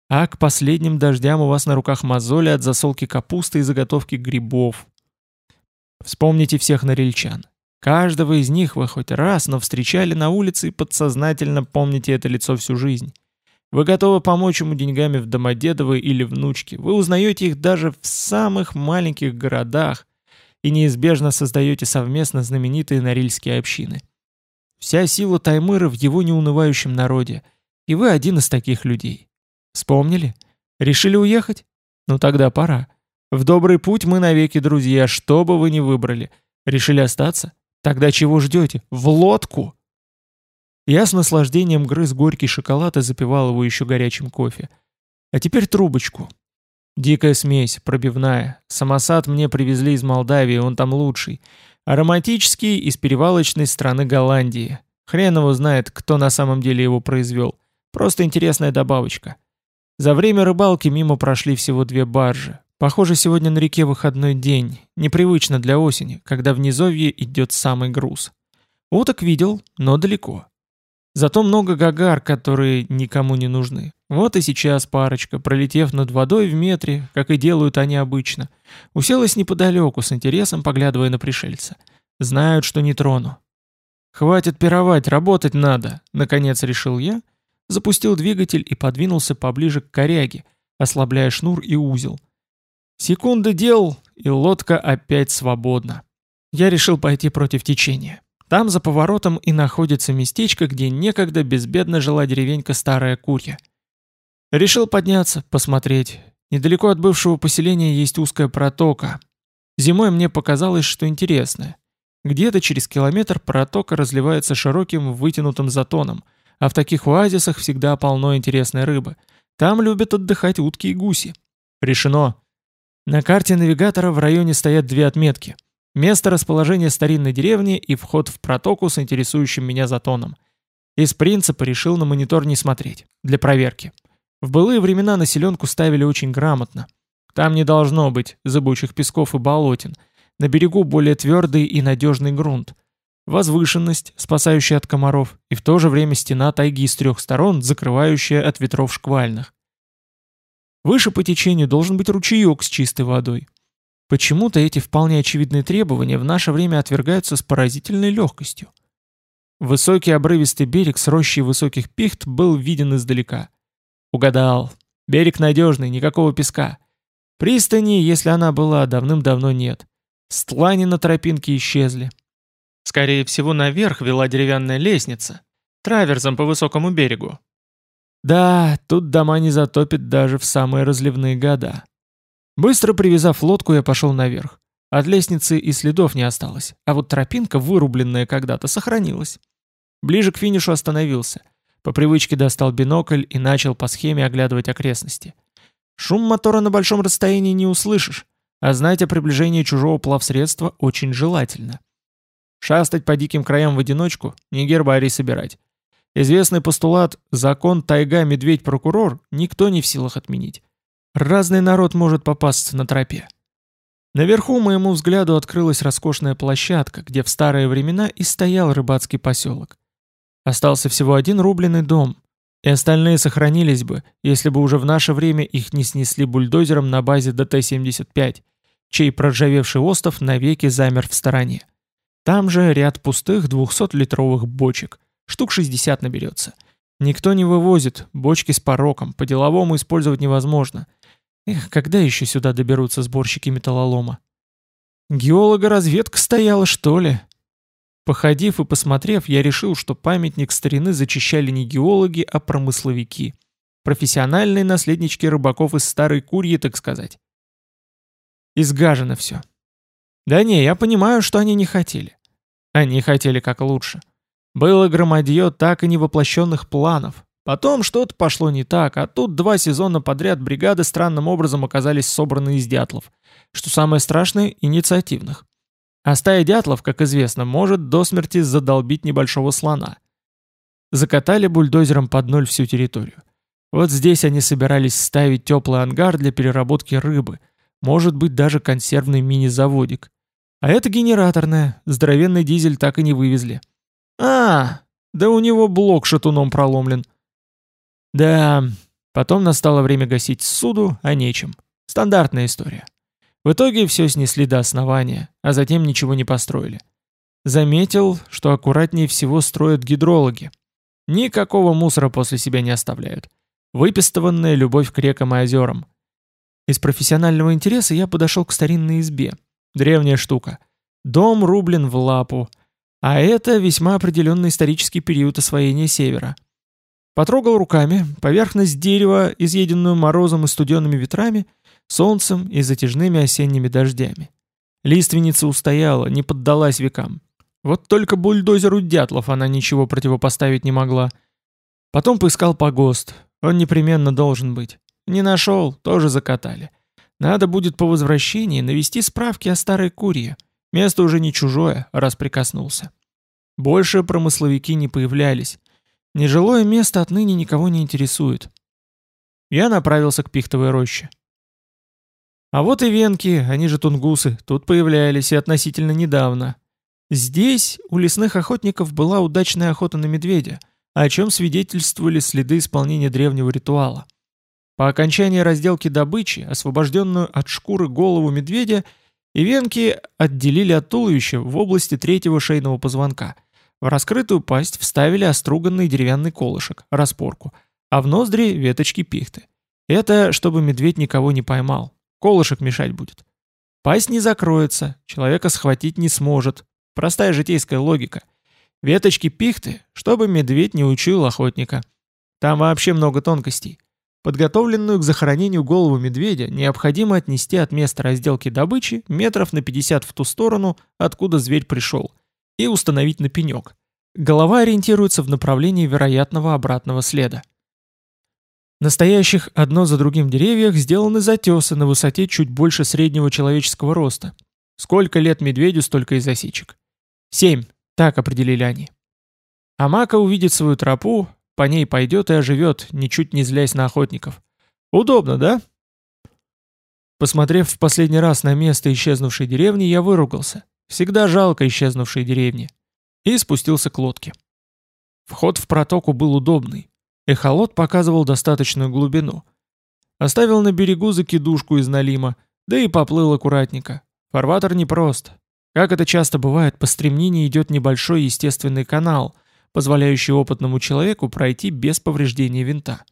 а к последним дождям у вас на руках мозоли от засолки капусты и заготовки грибов. Вспомните всех норильчан. Каждого из них вы хоть раз, но встречали на улице и подсознательно помните это лицо всю жизнь. Вы готовы помочь ему деньгами в Домодедово или внучке. Вы узнаете их даже в самых маленьких городах, и неизбежно создаете совместно знаменитые норильские общины. Вся сила Таймыра в его неунывающем народе, и вы один из таких людей. Вспомнили? Решили уехать? Ну тогда пора. В добрый путь мы навеки друзья, что бы вы ни выбрали. Решили остаться? Тогда чего ждете? В лодку! Я с наслаждением грыз горький шоколад и запивал его еще горячим кофе. А теперь трубочку. Дикая смесь, пробивная. Самосад мне привезли из Молдавии, он там лучший. Ароматический из перевалочной страны Голландии. Хрен его знает, кто на самом деле его произвел. Просто интересная добавочка. За время рыбалки мимо прошли всего две баржи. Похоже, сегодня на реке выходной день. Непривычно для осени, когда в низовье идет самый груз. Уток видел, но далеко. Зато много гагар, которые никому не нужны. Вот и сейчас парочка, пролетев над водой в метре, как и делают они обычно, уселась неподалеку, с интересом поглядывая на пришельца. Знают, что не трону. «Хватит пировать, работать надо», — наконец решил я, запустил двигатель и подвинулся поближе к коряге, ослабляя шнур и узел. Секунды дел, и лодка опять свободна. Я решил пойти против течения. Там за поворотом и находится местечко, где некогда безбедно жила деревенька Старая Курья. Решил подняться, посмотреть. Недалеко от бывшего поселения есть узкая протока. Зимой мне показалось, что интересное. Где-то через километр протока разливается широким вытянутым затоном, а в таких оазисах всегда полно интересной рыбы. Там любят отдыхать утки и гуси. Решено. На карте навигатора в районе стоят две отметки – Место расположения старинной деревни и вход в протоку с интересующим меня затоном. Из принципа решил на монитор не смотреть, для проверки. В былые времена населенку ставили очень грамотно. Там не должно быть зыбучих песков и болотин. На берегу более твердый и надежный грунт. Возвышенность, спасающая от комаров, и в то же время стена тайги с трех сторон, закрывающая от ветров шквальных. Выше по течению должен быть ручеек с чистой водой. Почему-то эти вполне очевидные требования в наше время отвергаются с поразительной легкостью. Высокий обрывистый берег с рощей высоких пихт был виден издалека. Угадал. Берег надежный, никакого песка. Пристани, если она была, давным-давно нет. Стлани на тропинке исчезли. Скорее всего, наверх вела деревянная лестница, траверзом по высокому берегу. Да, тут дома не затопит даже в самые разливные года. Быстро привязав лодку, я пошел наверх. От лестницы и следов не осталось, а вот тропинка, вырубленная когда-то, сохранилась. Ближе к финишу остановился. По привычке достал бинокль и начал по схеме оглядывать окрестности. Шум мотора на большом расстоянии не услышишь, а знать о приближении чужого плавсредства очень желательно. Шастать по диким краям в одиночку, не гербарий собирать. Известный постулат «закон тайга-медведь-прокурор» никто не в силах отменить. Разный народ может попасться на тропе. Наверху моему взгляду открылась роскошная площадка, где в старые времена и стоял рыбацкий поселок. Остался всего один рубленый дом, и остальные сохранились бы, если бы уже в наше время их не снесли бульдозером на базе ДТ-75, чей проржавевший остов навеки замер в стороне. Там же ряд пустых 200-литровых бочек, штук 60 наберется. Никто не вывозит, бочки с пороком, по-деловому использовать невозможно – Эх, когда еще сюда доберутся сборщики металлолома? Геолога-разведка стояла, что ли? Походив и посмотрев, я решил, что памятник старины зачищали не геологи, а промысловики. Профессиональные наследнички рыбаков из старой курьи, так сказать. Изгажено все. Да не, я понимаю, что они не хотели. Они хотели как лучше. Было громадье так и невоплощенных планов, Потом что-то пошло не так, а тут два сезона подряд бригады странным образом оказались собраны из дятлов. Что самое страшное, инициативных. А стая дятлов, как известно, может до смерти задолбить небольшого слона. Закатали бульдозером под ноль всю территорию. Вот здесь они собирались ставить теплый ангар для переработки рыбы, может быть даже консервный мини-заводик. А это генераторная, здоровенный дизель так и не вывезли. А, да у него блок шатуном проломлен. Да, потом настало время гасить суду, а нечем. Стандартная история. В итоге все снесли до основания, а затем ничего не построили. Заметил, что аккуратнее всего строят гидрологи. Никакого мусора после себя не оставляют. Выпистованная любовь к рекам и озерам. Из профессионального интереса я подошел к старинной избе. Древняя штука. Дом рублен в лапу. А это весьма определенный исторический период освоения севера. Потрогал руками поверхность дерева, изъеденную морозом и студенными ветрами, солнцем и затяжными осенними дождями. Лиственница устояла, не поддалась векам. Вот только бульдозеру дятлов она ничего противопоставить не могла. Потом поискал погост. Он непременно должен быть. Не нашел, тоже закатали. Надо будет по возвращении навести справки о старой курье. Место уже не чужое, раз прикоснулся. Больше промысловики не появлялись. Нежилое место отныне никого не интересует. Я направился к пихтовой роще. А вот и венки, они же тунгусы, тут появлялись и относительно недавно. Здесь у лесных охотников была удачная охота на медведя, о чем свидетельствовали следы исполнения древнего ритуала. По окончании разделки добычи, освобожденную от шкуры голову медведя, ивенки отделили от туловища в области третьего шейного позвонка. В раскрытую пасть вставили оструганный деревянный колышек, распорку, а в ноздри веточки пихты. Это чтобы медведь никого не поймал. Колышек мешать будет. Пасть не закроется, человека схватить не сможет. Простая житейская логика. Веточки пихты, чтобы медведь не учуял охотника. Там вообще много тонкостей. Подготовленную к захоронению голову медведя необходимо отнести от места разделки добычи метров на 50 в ту сторону, откуда зверь пришел, и установить на пенек. Голова ориентируется в направлении вероятного обратного следа. Настоящих одно за другим деревьях сделаны затесы на высоте чуть больше среднего человеческого роста. Сколько лет медведю, столько и засечек. Семь, так определили они. Амака увидит свою тропу, по ней пойдет и оживет, ничуть не злясь на охотников. Удобно, да? Посмотрев в последний раз на место исчезнувшей деревни, я выругался. Всегда жалко исчезнувшей деревни. И спустился к лодке. Вход в протоку был удобный. Эхолот показывал достаточную глубину. Оставил на берегу закидушку из налима, да и поплыл аккуратненько. Фарватер непрост. Как это часто бывает, по стремнине идет небольшой естественный канал, позволяющий опытному человеку пройти без повреждения винта.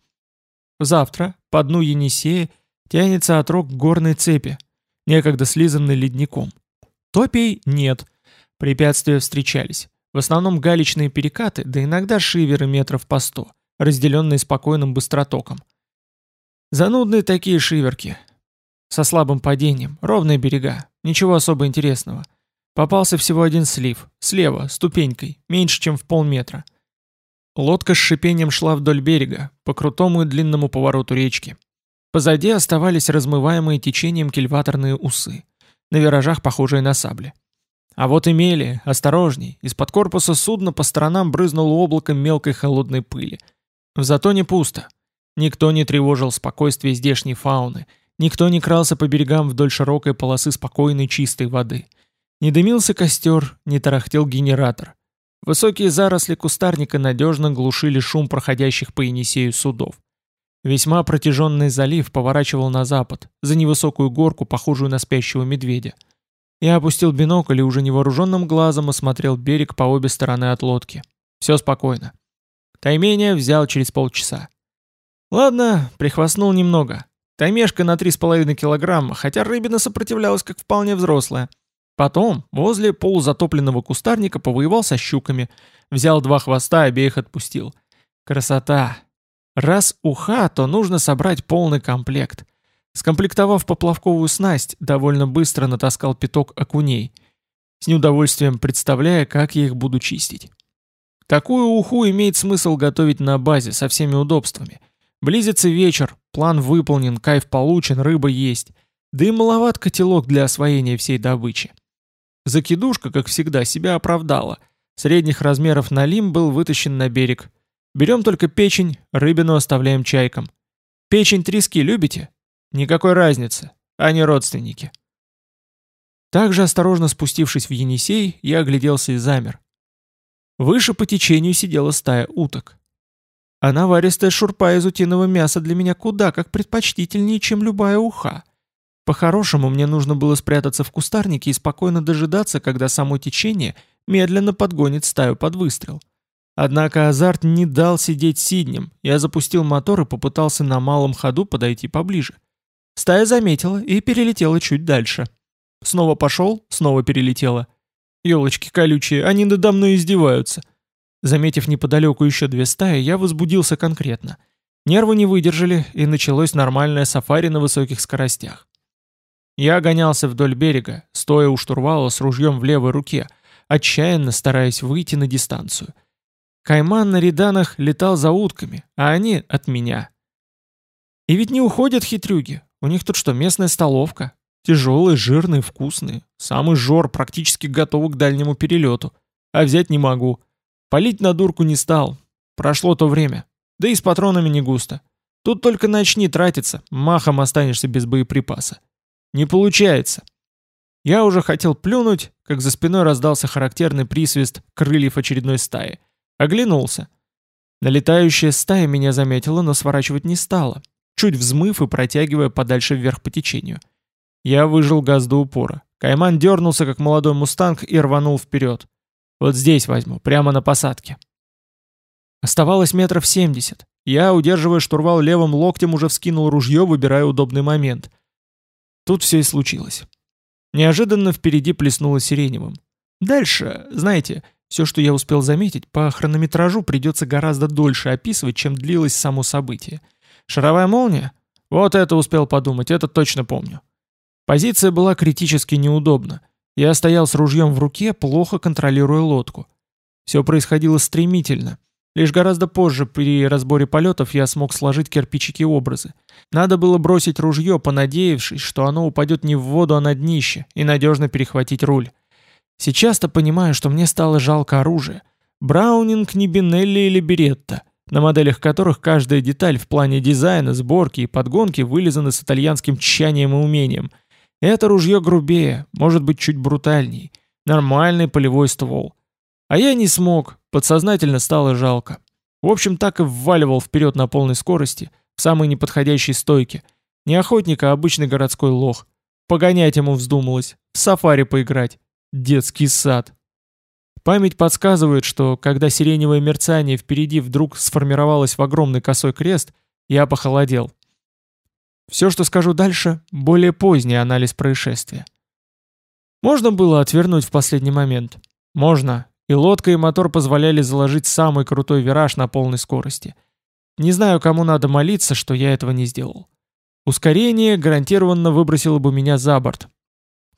Завтра по дну Енисея тянется отрог горной цепи, некогда слизанный ледником. Топий нет. Препятствия встречались. В основном галечные перекаты, да иногда шиверы метров по сто разделенные спокойным быстротоком. Занудные такие шиверки. Со слабым падением, ровные берега, ничего особо интересного. Попался всего один слив, слева, ступенькой, меньше, чем в полметра. Лодка с шипением шла вдоль берега, по крутому и длинному повороту речки. Позади оставались размываемые течением кильваторные усы, на виражах похожие на сабли. А вот имели, осторожней, из-под корпуса судна по сторонам брызнуло облаком мелкой холодной пыли — в затоне пусто. Никто не тревожил спокойствие здешней фауны, никто не крался по берегам вдоль широкой полосы спокойной чистой воды. Не дымился костер, не тарахтел генератор. Высокие заросли кустарника надежно глушили шум проходящих по Енисею судов. Весьма протяженный залив поворачивал на запад, за невысокую горку, похожую на спящего медведя. Я опустил бинокль и уже невооруженным глазом осмотрел берег по обе стороны от лодки. Все спокойно. Таймение взял через полчаса. Ладно, прихвастнул немного. Таймешка на 3,5 килограмма, хотя рыбина сопротивлялась как вполне взрослая. Потом, возле полузатопленного кустарника, повоевал со щуками. Взял два хвоста, обеих отпустил. Красота. Раз уха, то нужно собрать полный комплект. Скомплектовав поплавковую снасть, довольно быстро натаскал пяток окуней. С неудовольствием представляя, как я их буду чистить. Такую уху имеет смысл готовить на базе со всеми удобствами. Близится вечер, план выполнен, кайф получен, рыба есть. Да и маловат котелок для освоения всей добычи. Закидушка, как всегда, себя оправдала. Средних размеров налим был вытащен на берег. Берем только печень, рыбину оставляем чайкам. Печень трески любите? Никакой разницы, они родственники. Также осторожно спустившись в Енисей, я огляделся и замер. Выше по течению сидела стая уток. А наваристая шурпа из утиного мяса для меня куда как предпочтительнее, чем любая уха. По-хорошему, мне нужно было спрятаться в кустарнике и спокойно дожидаться, когда само течение медленно подгонит стаю под выстрел. Однако азарт не дал сидеть сиднем. Я запустил мотор и попытался на малом ходу подойти поближе. Стая заметила и перелетела чуть дальше. Снова пошел, снова перелетела. Елочки колючие, они надо мной издеваются. Заметив неподалеку еще две стаи, я возбудился конкретно. Нервы не выдержали, и началось нормальное сафари на высоких скоростях. Я гонялся вдоль берега, стоя у штурвала с ружьем в левой руке, отчаянно стараясь выйти на дистанцию. Кайман на реданах летал за утками, а они от меня. И ведь не уходят хитрюги. У них тут что, местная столовка? Тяжелые, жирные, вкусные. Самый жор, практически готовы к дальнему перелету. А взять не могу. Полить на дурку не стал. Прошло то время. Да и с патронами не густо. Тут только начни тратиться, махом останешься без боеприпаса. Не получается. Я уже хотел плюнуть, как за спиной раздался характерный присвист крыльев очередной стаи. Оглянулся. Налетающая стая меня заметила, но сворачивать не стала, чуть взмыв и протягивая подальше вверх по течению. Я выжил газ до упора. Кайман дернулся, как молодой мустанг, и рванул вперед. Вот здесь возьму, прямо на посадке. Оставалось метров семьдесят. Я, удерживая штурвал левым локтем, уже вскинул ружье, выбирая удобный момент. Тут все и случилось. Неожиданно впереди плеснуло сиреневым. Дальше, знаете, все, что я успел заметить, по хронометражу придется гораздо дольше описывать, чем длилось само событие. Шаровая молния? Вот это успел подумать, это точно помню. Позиция была критически неудобна. Я стоял с ружьем в руке, плохо контролируя лодку. Все происходило стремительно. Лишь гораздо позже при разборе полетов я смог сложить кирпичики-образы. Надо было бросить ружье, понадеявшись, что оно упадет не в воду, а на днище, и надежно перехватить руль. Сейчас-то понимаю, что мне стало жалко оружия. Браунинг не Бинелли или Беретта, на моделях которых каждая деталь в плане дизайна, сборки и подгонки вылизана с итальянским тщанием и умением. Это ружье грубее, может быть чуть брутальней. Нормальный полевой ствол. А я не смог, подсознательно стало жалко. В общем, так и вваливал вперед на полной скорости, в самой неподходящей стойке. Не охотник, а обычный городской лох. Погонять ему вздумалось, в сафари поиграть. Детский сад. Память подсказывает, что когда сиреневое мерцание впереди вдруг сформировалось в огромный косой крест, я похолодел. Все, что скажу дальше, более поздний анализ происшествия. Можно было отвернуть в последний момент. Можно, и лодка и мотор позволяли заложить самый крутой вираж на полной скорости. Не знаю, кому надо молиться, что я этого не сделал. Ускорение гарантированно выбросило бы меня за борт.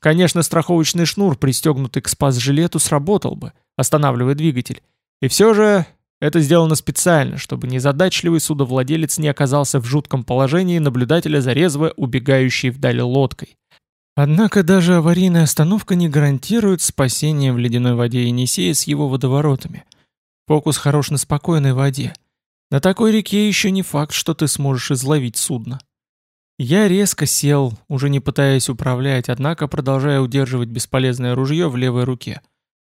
Конечно, страховочный шнур, пристегнутый к спас-жилету, сработал бы, останавливая двигатель. И все же это сделано специально, чтобы незадачливый судовладелец не оказался в жутком положении наблюдателя за резво убегающей вдали лодкой. Однако даже аварийная остановка не гарантирует спасение в ледяной воде Енисея с его водоворотами. Фокус хорош на спокойной воде. На такой реке еще не факт, что ты сможешь изловить судно. Я резко сел, уже не пытаясь управлять, однако продолжая удерживать бесполезное ружье в левой руке.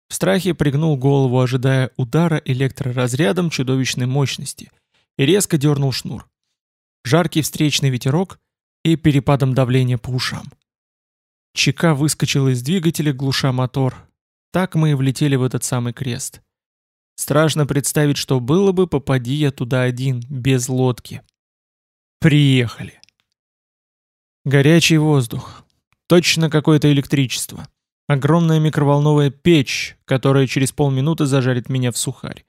В страхе пригнул голову, ожидая удара электроразрядом чудовищной мощности, и резко дернул шнур. Жаркий встречный ветерок и перепадом давления по ушам. Чека выскочила из двигателя, глуша мотор. Так мы и влетели в этот самый крест. Страшно представить, что было бы, попади я туда один, без лодки. Приехали. Горячий воздух. Точно какое-то электричество. Огромная микроволновая печь, которая через полминуты зажарит меня в сухарь.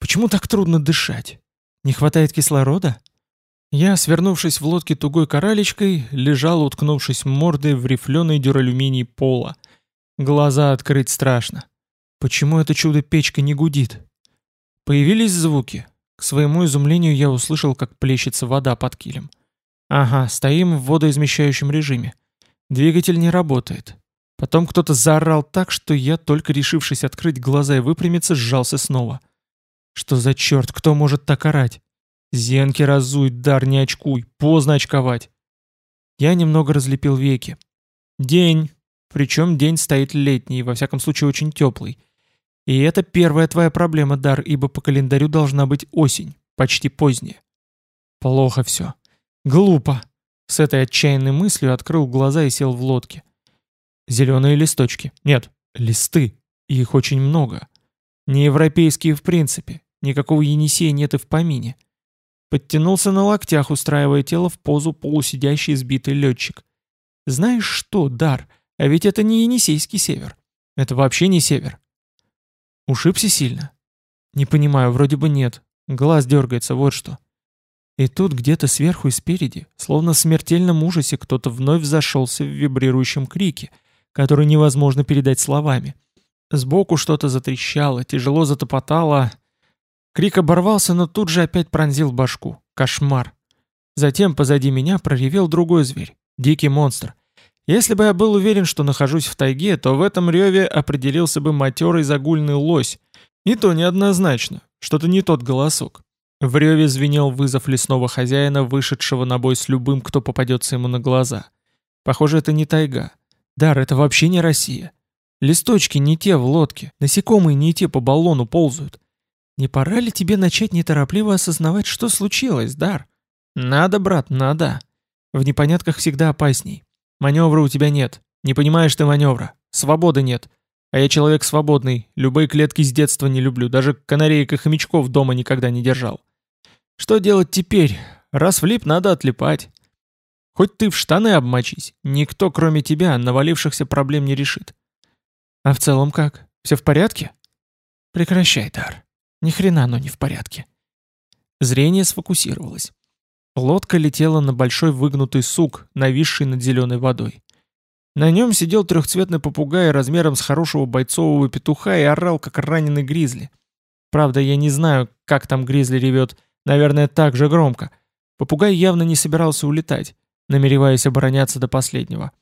Почему так трудно дышать? Не хватает кислорода? Я, свернувшись в лодке тугой коралечкой, лежал, уткнувшись мордой в рифленый дюралюминий пола. Глаза открыть страшно. Почему эта чудо-печка не гудит? Появились звуки. К своему изумлению я услышал, как плещется вода под килем. Ага, стоим в водоизмещающем режиме. Двигатель не работает. Потом кто-то заорал так, что я, только решившись открыть глаза и выпрямиться, сжался снова. Что за черт, кто может так орать? Зенки разуй, дар не очкуй, поздно очковать. Я немного разлепил веки. День. Причем день стоит летний, во всяком случае очень теплый. И это первая твоя проблема, Дар, ибо по календарю должна быть осень, почти поздняя. Плохо все. Глупо. С этой отчаянной мыслью открыл глаза и сел в лодке. Зеленые листочки. Нет, листы. их очень много. Не европейские в принципе. Никакого Енисея нет и в помине. Подтянулся на локтях, устраивая тело в позу полусидящий сбитый летчик. Знаешь что, Дар, а ведь это не Енисейский север. Это вообще не север. Ушибся сильно? Не понимаю, вроде бы нет. Глаз дергается, вот что. И тут где-то сверху и спереди, словно в смертельном ужасе, кто-то вновь зашелся в вибрирующем крике, который невозможно передать словами. Сбоку что-то затрещало, тяжело затопотало, Крик оборвался, но тут же опять пронзил башку. Кошмар. Затем позади меня проревел другой зверь. Дикий монстр. Если бы я был уверен, что нахожусь в тайге, то в этом реве определился бы матерый загульный лось. И то неоднозначно. Что-то не тот голосок. В реве звенел вызов лесного хозяина, вышедшего на бой с любым, кто попадется ему на глаза. Похоже, это не тайга. Дар, это вообще не Россия. Листочки не те в лодке, насекомые не те по баллону ползают. Не пора ли тебе начать неторопливо осознавать, что случилось, Дар? Надо, брат, надо. В непонятках всегда опасней. Маневра у тебя нет. Не понимаешь ты маневра. Свободы нет. А я человек свободный. Любые клетки с детства не люблю. Даже канареек и хомячков дома никогда не держал. Что делать теперь? Раз влип, надо отлипать. Хоть ты в штаны обмочись, никто, кроме тебя, навалившихся проблем не решит. А в целом как? Все в порядке? Прекращай, Дар. Ни хрена оно не в порядке. Зрение сфокусировалось. Лодка летела на большой выгнутый сук, нависший над зеленой водой. На нем сидел трехцветный попугай размером с хорошего бойцового петуха и орал, как раненый гризли. Правда, я не знаю, как там гризли ревет, наверное, так же громко. Попугай явно не собирался улетать намереваясь обороняться до последнего.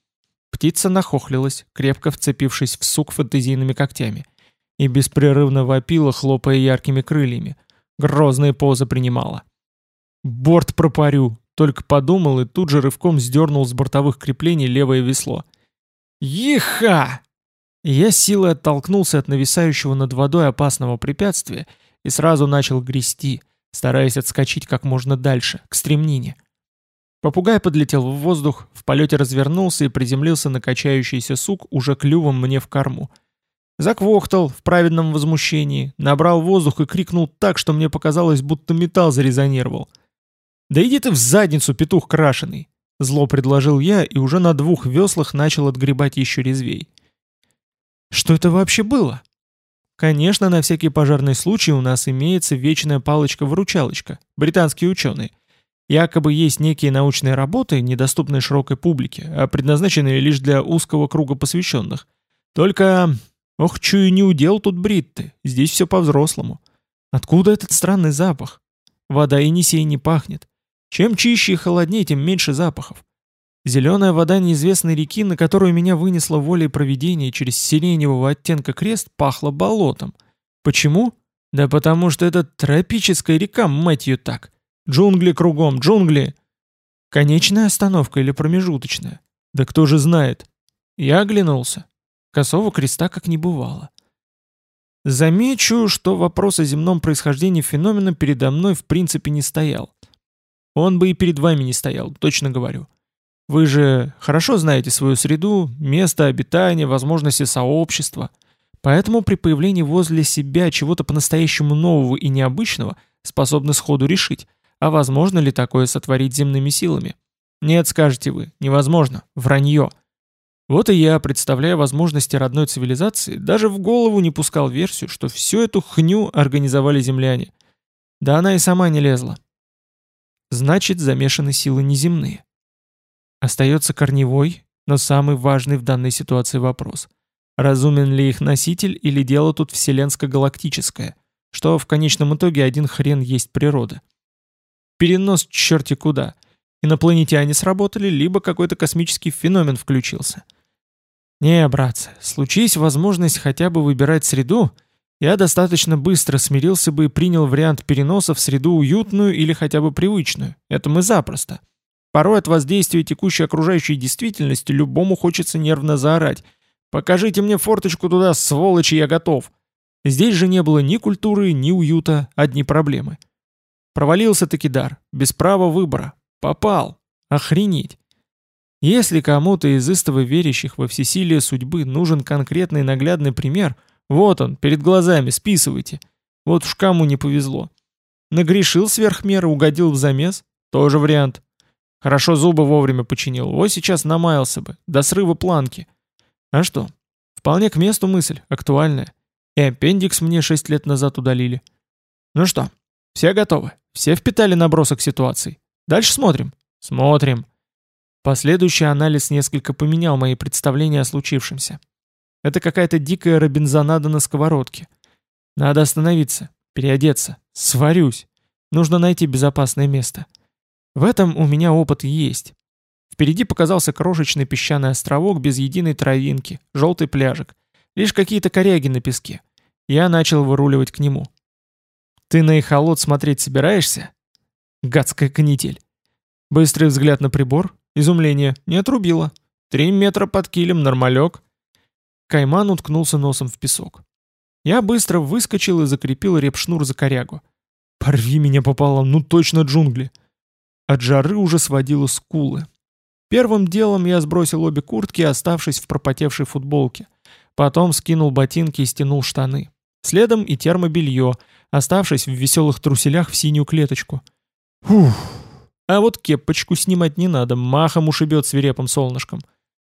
Птица нахохлилась, крепко вцепившись в сук фантазийными когтями, и беспрерывно вопила, хлопая яркими крыльями. Грозные позы принимала. «Борт пропарю!» Только подумал и тут же рывком сдернул с бортовых креплений левое весло. «Еха!» Я силой оттолкнулся от нависающего над водой опасного препятствия и сразу начал грести, стараясь отскочить как можно дальше, к стремнине. Попугай подлетел в воздух, в полете развернулся и приземлился на качающийся сук уже клювом мне в корму. Заквохтал в праведном возмущении, набрал воздух и крикнул так, что мне показалось, будто металл зарезонировал. «Да иди ты в задницу, петух крашеный!» Зло предложил я и уже на двух веслах начал отгребать еще резвей. Что это вообще было? Конечно, на всякий пожарный случай у нас имеется вечная палочка-выручалочка, британские ученые — Якобы есть некие научные работы, недоступные широкой публике, а предназначенные лишь для узкого круга посвященных. Только, ох, чую, не удел тут бритты, здесь все по-взрослому. Откуда этот странный запах? Вода Енисей не пахнет. Чем чище и холоднее, тем меньше запахов. Зеленая вода неизвестной реки, на которую меня вынесло волей проведения через сиреневого оттенка крест, пахла болотом. Почему? Да потому что это тропическая река, мать ее так. Джунгли кругом, джунгли!» Конечная остановка или промежуточная? Да кто же знает? Я оглянулся. Косого креста как не бывало. Замечу, что вопрос о земном происхождении феномена передо мной в принципе не стоял. Он бы и перед вами не стоял, точно говорю. Вы же хорошо знаете свою среду, место обитания, возможности сообщества. Поэтому при появлении возле себя чего-то по-настоящему нового и необычного способны сходу решить, а возможно ли такое сотворить земными силами? Нет, скажете вы, невозможно, вранье. Вот и я, представляя возможности родной цивилизации, даже в голову не пускал версию, что всю эту хню организовали земляне. Да она и сама не лезла. Значит, замешаны силы неземные. Остается корневой, но самый важный в данной ситуации вопрос. Разумен ли их носитель или дело тут вселенско-галактическое, что в конечном итоге один хрен есть природа. Перенос черти куда. Инопланетяне сработали, либо какой-то космический феномен включился. Не, братцы, случись возможность хотя бы выбирать среду, я достаточно быстро смирился бы и принял вариант переноса в среду уютную или хотя бы привычную. Это мы запросто. Порой от воздействия текущей окружающей действительности любому хочется нервно заорать. «Покажите мне форточку туда, сволочи, я готов!» Здесь же не было ни культуры, ни уюта, одни проблемы. Провалился-таки дар, без права выбора. Попал. Охренеть. Если кому-то из истово верящих во всесилие судьбы нужен конкретный наглядный пример, вот он, перед глазами, списывайте. Вот уж кому не повезло. Нагрешил сверх меры, угодил в замес, тоже вариант. Хорошо зубы вовремя починил, вот сейчас намаялся бы, до срыва планки. А что? Вполне к месту мысль, актуальная. И аппендикс мне шесть лет назад удалили. Ну что, все готовы? Все впитали набросок ситуации? Дальше смотрим? Смотрим. Последующий анализ несколько поменял мои представления о случившемся. Это какая-то дикая робинзонада на сковородке. Надо остановиться, переодеться, сварюсь. Нужно найти безопасное место. В этом у меня опыт есть. Впереди показался крошечный песчаный островок без единой травинки, желтый пляжик. Лишь какие-то коряги на песке. Я начал выруливать к нему. Ты на эхолот смотреть собираешься? Гадская канитель. Быстрый взгляд на прибор. Изумление. Не отрубило. Три метра под килем, нормалек. Кайман уткнулся носом в песок. Я быстро выскочил и закрепил репшнур за корягу. Порви меня пополам, ну точно джунгли. От жары уже сводило скулы. Первым делом я сбросил обе куртки, оставшись в пропотевшей футболке. Потом скинул ботинки и стянул штаны. Следом и термобелье, оставшись в веселых труселях в синюю клеточку. Фух. А вот кепочку снимать не надо, махом ушибет свирепым солнышком.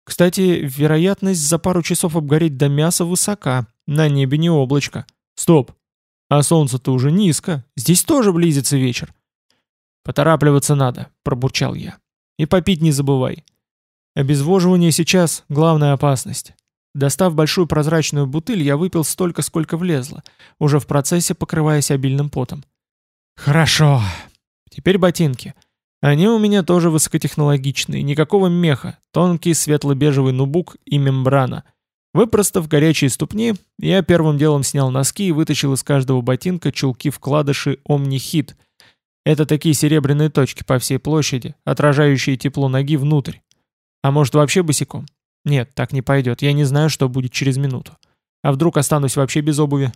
Кстати, вероятность за пару часов обгореть до мяса высока, на небе не облачко. Стоп. А солнце-то уже низко, здесь тоже близится вечер. «Поторапливаться надо», — пробурчал я. «И попить не забывай. Обезвоживание сейчас — главная опасность. Достав большую прозрачную бутыль, я выпил столько, сколько влезло, уже в процессе покрываясь обильным потом. «Хорошо. Теперь ботинки. Они у меня тоже высокотехнологичные, никакого меха, тонкий светло-бежевый нубук и мембрана. Выпростав горячие ступни, я первым делом снял носки и вытащил из каждого ботинка чулки-вкладыши Omni-Hit. Это такие серебряные точки по всей площади, отражающие тепло ноги внутрь. А может вообще босиком? Нет, так не пойдет, я не знаю, что будет через минуту. А вдруг останусь вообще без обуви?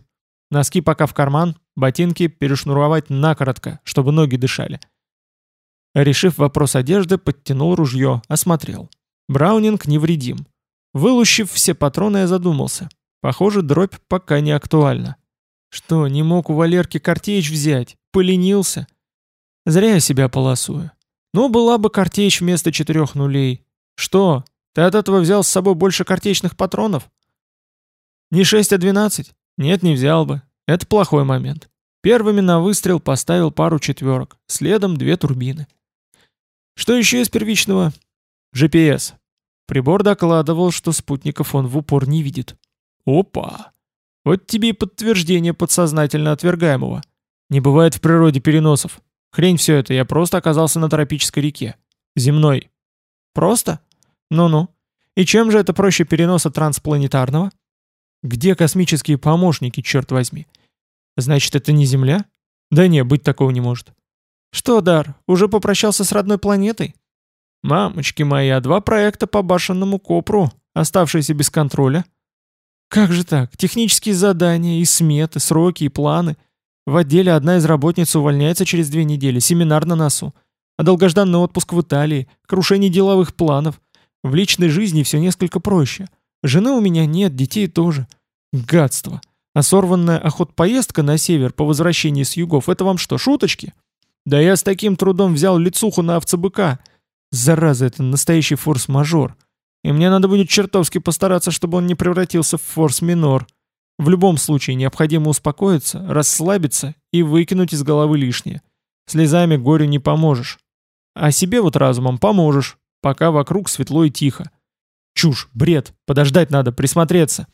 Носки пока в карман, ботинки перешнуровать накоротко, чтобы ноги дышали. Решив вопрос одежды, подтянул ружье, осмотрел. Браунинг невредим. Вылущив все патроны, я задумался. Похоже, дробь пока не актуальна. Что, не мог у Валерки картечь взять? Поленился? Зря я себя полосую. Ну, была бы картечь вместо четырех нулей. Что, ты от этого взял с собой больше картечных патронов? Не 6, а 12? Нет, не взял бы. Это плохой момент. Первыми на выстрел поставил пару четверок, следом две турбины. Что еще из первичного? GPS. Прибор докладывал, что спутников он в упор не видит. Опа! Вот тебе и подтверждение подсознательно отвергаемого. Не бывает в природе переносов. Хрень все это, я просто оказался на тропической реке. Земной. Просто? Ну-ну. И чем же это проще переноса транспланетарного? Где космические помощники, черт возьми? Значит, это не Земля? Да не, быть такого не может. Что, Дар, уже попрощался с родной планетой? Мамочки мои, а два проекта по башенному копру, оставшиеся без контроля? Как же так? Технические задания, и сметы, сроки, и планы. В отделе одна из работниц увольняется через две недели, семинар на носу. А долгожданный отпуск в Италии, крушение деловых планов. В личной жизни все несколько проще. Жены у меня нет, детей тоже. Гадство. А сорванная охот-поездка на север по возвращении с югов — это вам что, шуточки? Да я с таким трудом взял лицуху на овцебыка. Зараза, это настоящий форс-мажор. И мне надо будет чертовски постараться, чтобы он не превратился в форс-минор. В любом случае необходимо успокоиться, расслабиться и выкинуть из головы лишнее. Слезами горю не поможешь. А себе вот разумом поможешь пока вокруг светло и тихо. Чушь, бред, подождать надо, присмотреться.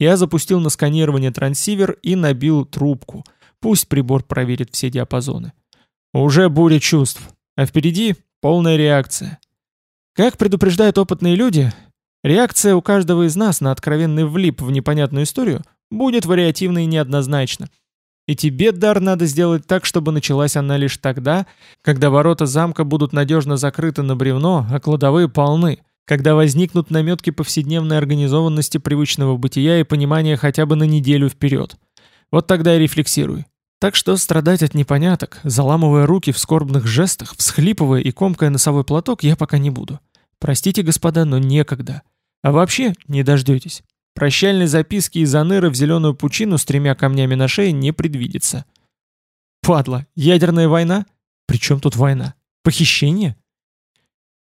Я запустил на сканирование трансивер и набил трубку. Пусть прибор проверит все диапазоны. Уже буря чувств, а впереди полная реакция. Как предупреждают опытные люди, реакция у каждого из нас на откровенный влип в непонятную историю будет вариативна и неоднозначна. И тебе, Дар, надо сделать так, чтобы началась она лишь тогда, когда ворота замка будут надежно закрыты на бревно, а кладовые полны, когда возникнут наметки повседневной организованности привычного бытия и понимания хотя бы на неделю вперед. Вот тогда и рефлексируй. Так что страдать от непоняток, заламывая руки в скорбных жестах, всхлипывая и комкая носовой платок, я пока не буду. Простите, господа, но некогда. А вообще не дождетесь. Прощальной записки из Аныры в зеленую пучину с тремя камнями на шее не предвидится. Падла, ядерная война? Причем тут война? Похищение?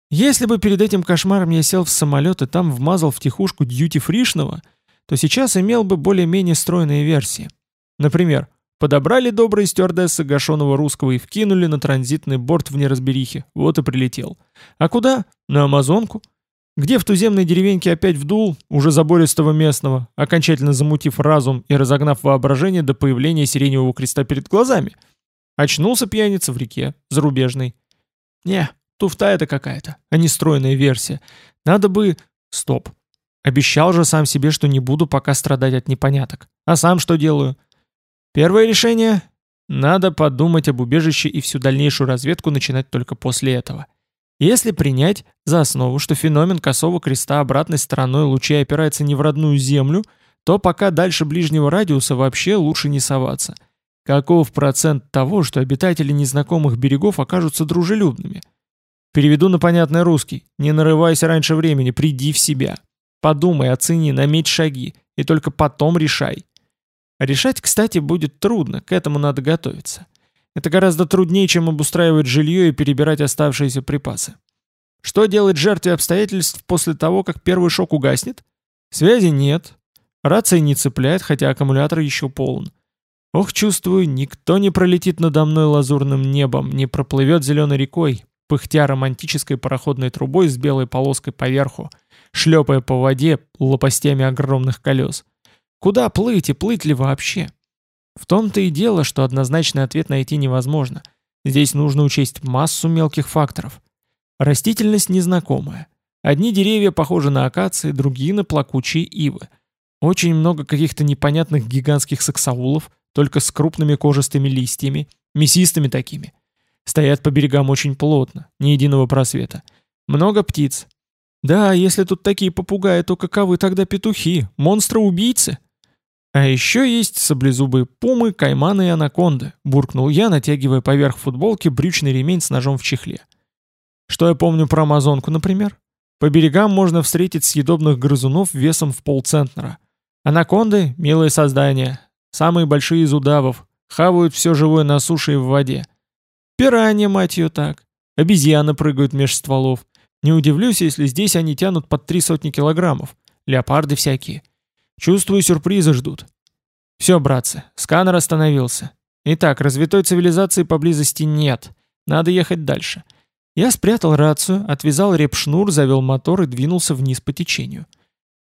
Если бы перед этим кошмаром я сел в самолет и там вмазал в тихушку дьюти-фришного, то сейчас имел бы более-менее стройные версии. Например, подобрали добрые стюардессы гашеного русского и вкинули на транзитный борт в неразберихе, вот и прилетел. А куда? На Амазонку. Где в туземной деревеньке опять вдул, уже забористого местного, окончательно замутив разум и разогнав воображение до появления сиреневого креста перед глазами? Очнулся пьяница в реке, зарубежный. Не, туфта это какая-то, а не стройная версия. Надо бы... Стоп. Обещал же сам себе, что не буду пока страдать от непоняток. А сам что делаю? Первое решение — надо подумать об убежище и всю дальнейшую разведку начинать только после этого. Если принять за основу, что феномен косого креста обратной стороной лучей опирается не в родную Землю, то пока дальше ближнего радиуса вообще лучше не соваться. Каков процент того, что обитатели незнакомых берегов окажутся дружелюбными? Переведу на понятный русский. Не нарывайся раньше времени, приди в себя. Подумай, оцени, наметь шаги, и только потом решай. Решать, кстати, будет трудно, к этому надо готовиться. Это гораздо труднее, чем обустраивать жилье и перебирать оставшиеся припасы. Что делать жертве обстоятельств после того, как первый шок угаснет? Связи нет. Рация не цепляет, хотя аккумулятор еще полон. Ох, чувствую, никто не пролетит надо мной лазурным небом, не проплывет зеленой рекой, пыхтя романтической пароходной трубой с белой полоской поверху, шлепая по воде лопастями огромных колес. Куда плыть и плыть ли вообще? В том-то и дело, что однозначный ответ найти невозможно. Здесь нужно учесть массу мелких факторов. Растительность незнакомая. Одни деревья похожи на акации, другие на плакучие ивы. Очень много каких-то непонятных гигантских саксаулов, только с крупными кожистыми листьями, мясистыми такими. Стоят по берегам очень плотно, ни единого просвета. Много птиц. Да, если тут такие попугаи, то каковы тогда петухи? Монстры-убийцы? А еще есть саблезубые пумы, кайманы и анаконды, буркнул я, натягивая поверх футболки брючный ремень с ножом в чехле. Что я помню про амазонку, например? По берегам можно встретить съедобных грызунов весом в полцентнера. Анаконды — милые создания, самые большие из удавов, хавают все живое на суше и в воде. Пиранья, мать ее так. Обезьяны прыгают меж стволов. Не удивлюсь, если здесь они тянут под три сотни килограммов. Леопарды всякие. Чувствую, сюрпризы ждут. Все, братцы, сканер остановился. Итак, развитой цивилизации поблизости нет. Надо ехать дальше. Я спрятал рацию, отвязал репшнур, завел мотор и двинулся вниз по течению.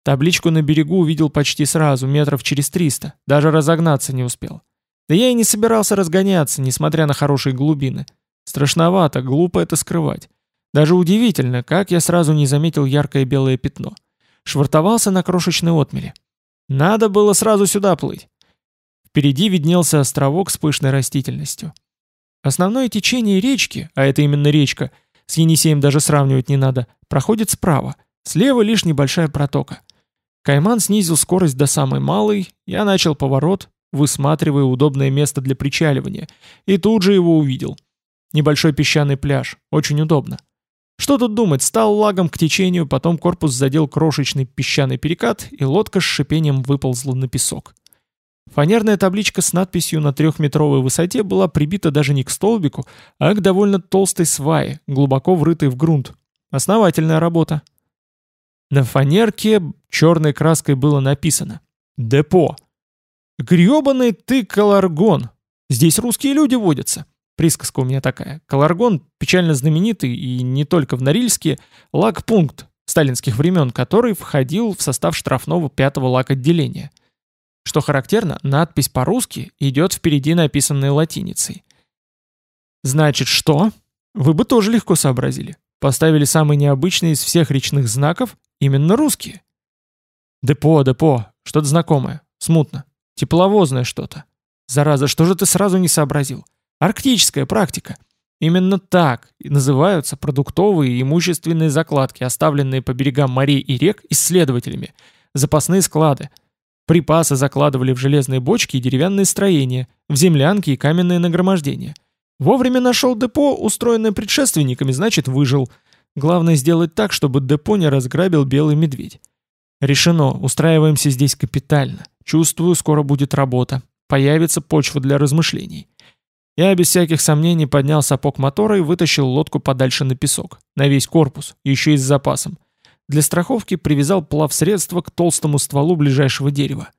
Табличку на берегу увидел почти сразу, метров через триста. Даже разогнаться не успел. Да я и не собирался разгоняться, несмотря на хорошие глубины. Страшновато, глупо это скрывать. Даже удивительно, как я сразу не заметил яркое белое пятно. Швартовался на крошечной отмеле. Надо было сразу сюда плыть. Впереди виднелся островок с пышной растительностью. Основное течение речки, а это именно речка, с Енисеем даже сравнивать не надо, проходит справа. Слева лишь небольшая протока. Кайман снизил скорость до самой малой, я начал поворот, высматривая удобное место для причаливания, и тут же его увидел. Небольшой песчаный пляж, очень удобно. Что тут думать, стал лагом к течению, потом корпус задел крошечный песчаный перекат, и лодка с шипением выползла на песок. Фанерная табличка с надписью на трехметровой высоте была прибита даже не к столбику, а к довольно толстой свае, глубоко врытой в грунт. Основательная работа. На фанерке черной краской было написано «Депо». «Гребаный ты колоргон! Здесь русские люди водятся!» Присказка у меня такая. Колоргон печально знаменитый и не только в Норильске лагпункт сталинских времен, который входил в состав штрафного пятого лак-отделения. Что характерно, надпись по-русски идет впереди написанной латиницей. Значит, что? Вы бы тоже легко сообразили. Поставили самый необычный из всех речных знаков именно русские. Депо, депо, что-то знакомое, смутно. Тепловозное что-то. Зараза, что же ты сразу не сообразил? Арктическая практика. Именно так и называются продуктовые и имущественные закладки, оставленные по берегам морей и рек исследователями. Запасные склады. Припасы закладывали в железные бочки и деревянные строения, в землянки и каменные нагромождения. Вовремя нашел депо, устроенное предшественниками, значит выжил. Главное сделать так, чтобы депо не разграбил белый медведь. Решено, устраиваемся здесь капитально. Чувствую, скоро будет работа. Появится почва для размышлений. Я без всяких сомнений поднял сапог мотора и вытащил лодку подальше на песок. На весь корпус, еще и с запасом. Для страховки привязал плавсредство к толстому стволу ближайшего дерева.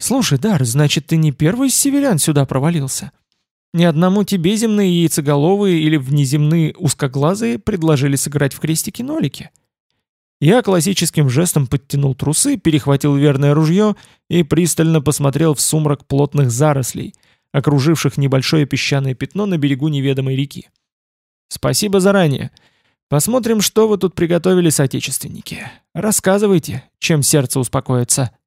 «Слушай, Дар, значит, ты не первый из северян сюда провалился?» Ни одному тебе земные яйцеголовые или внеземные узкоглазые предложили сыграть в крестики-нолики. Я классическим жестом подтянул трусы, перехватил верное ружье и пристально посмотрел в сумрак плотных зарослей, окруживших небольшое песчаное пятно на берегу неведомой реки. «Спасибо заранее. Посмотрим, что вы тут приготовили, соотечественники. Рассказывайте, чем сердце успокоится».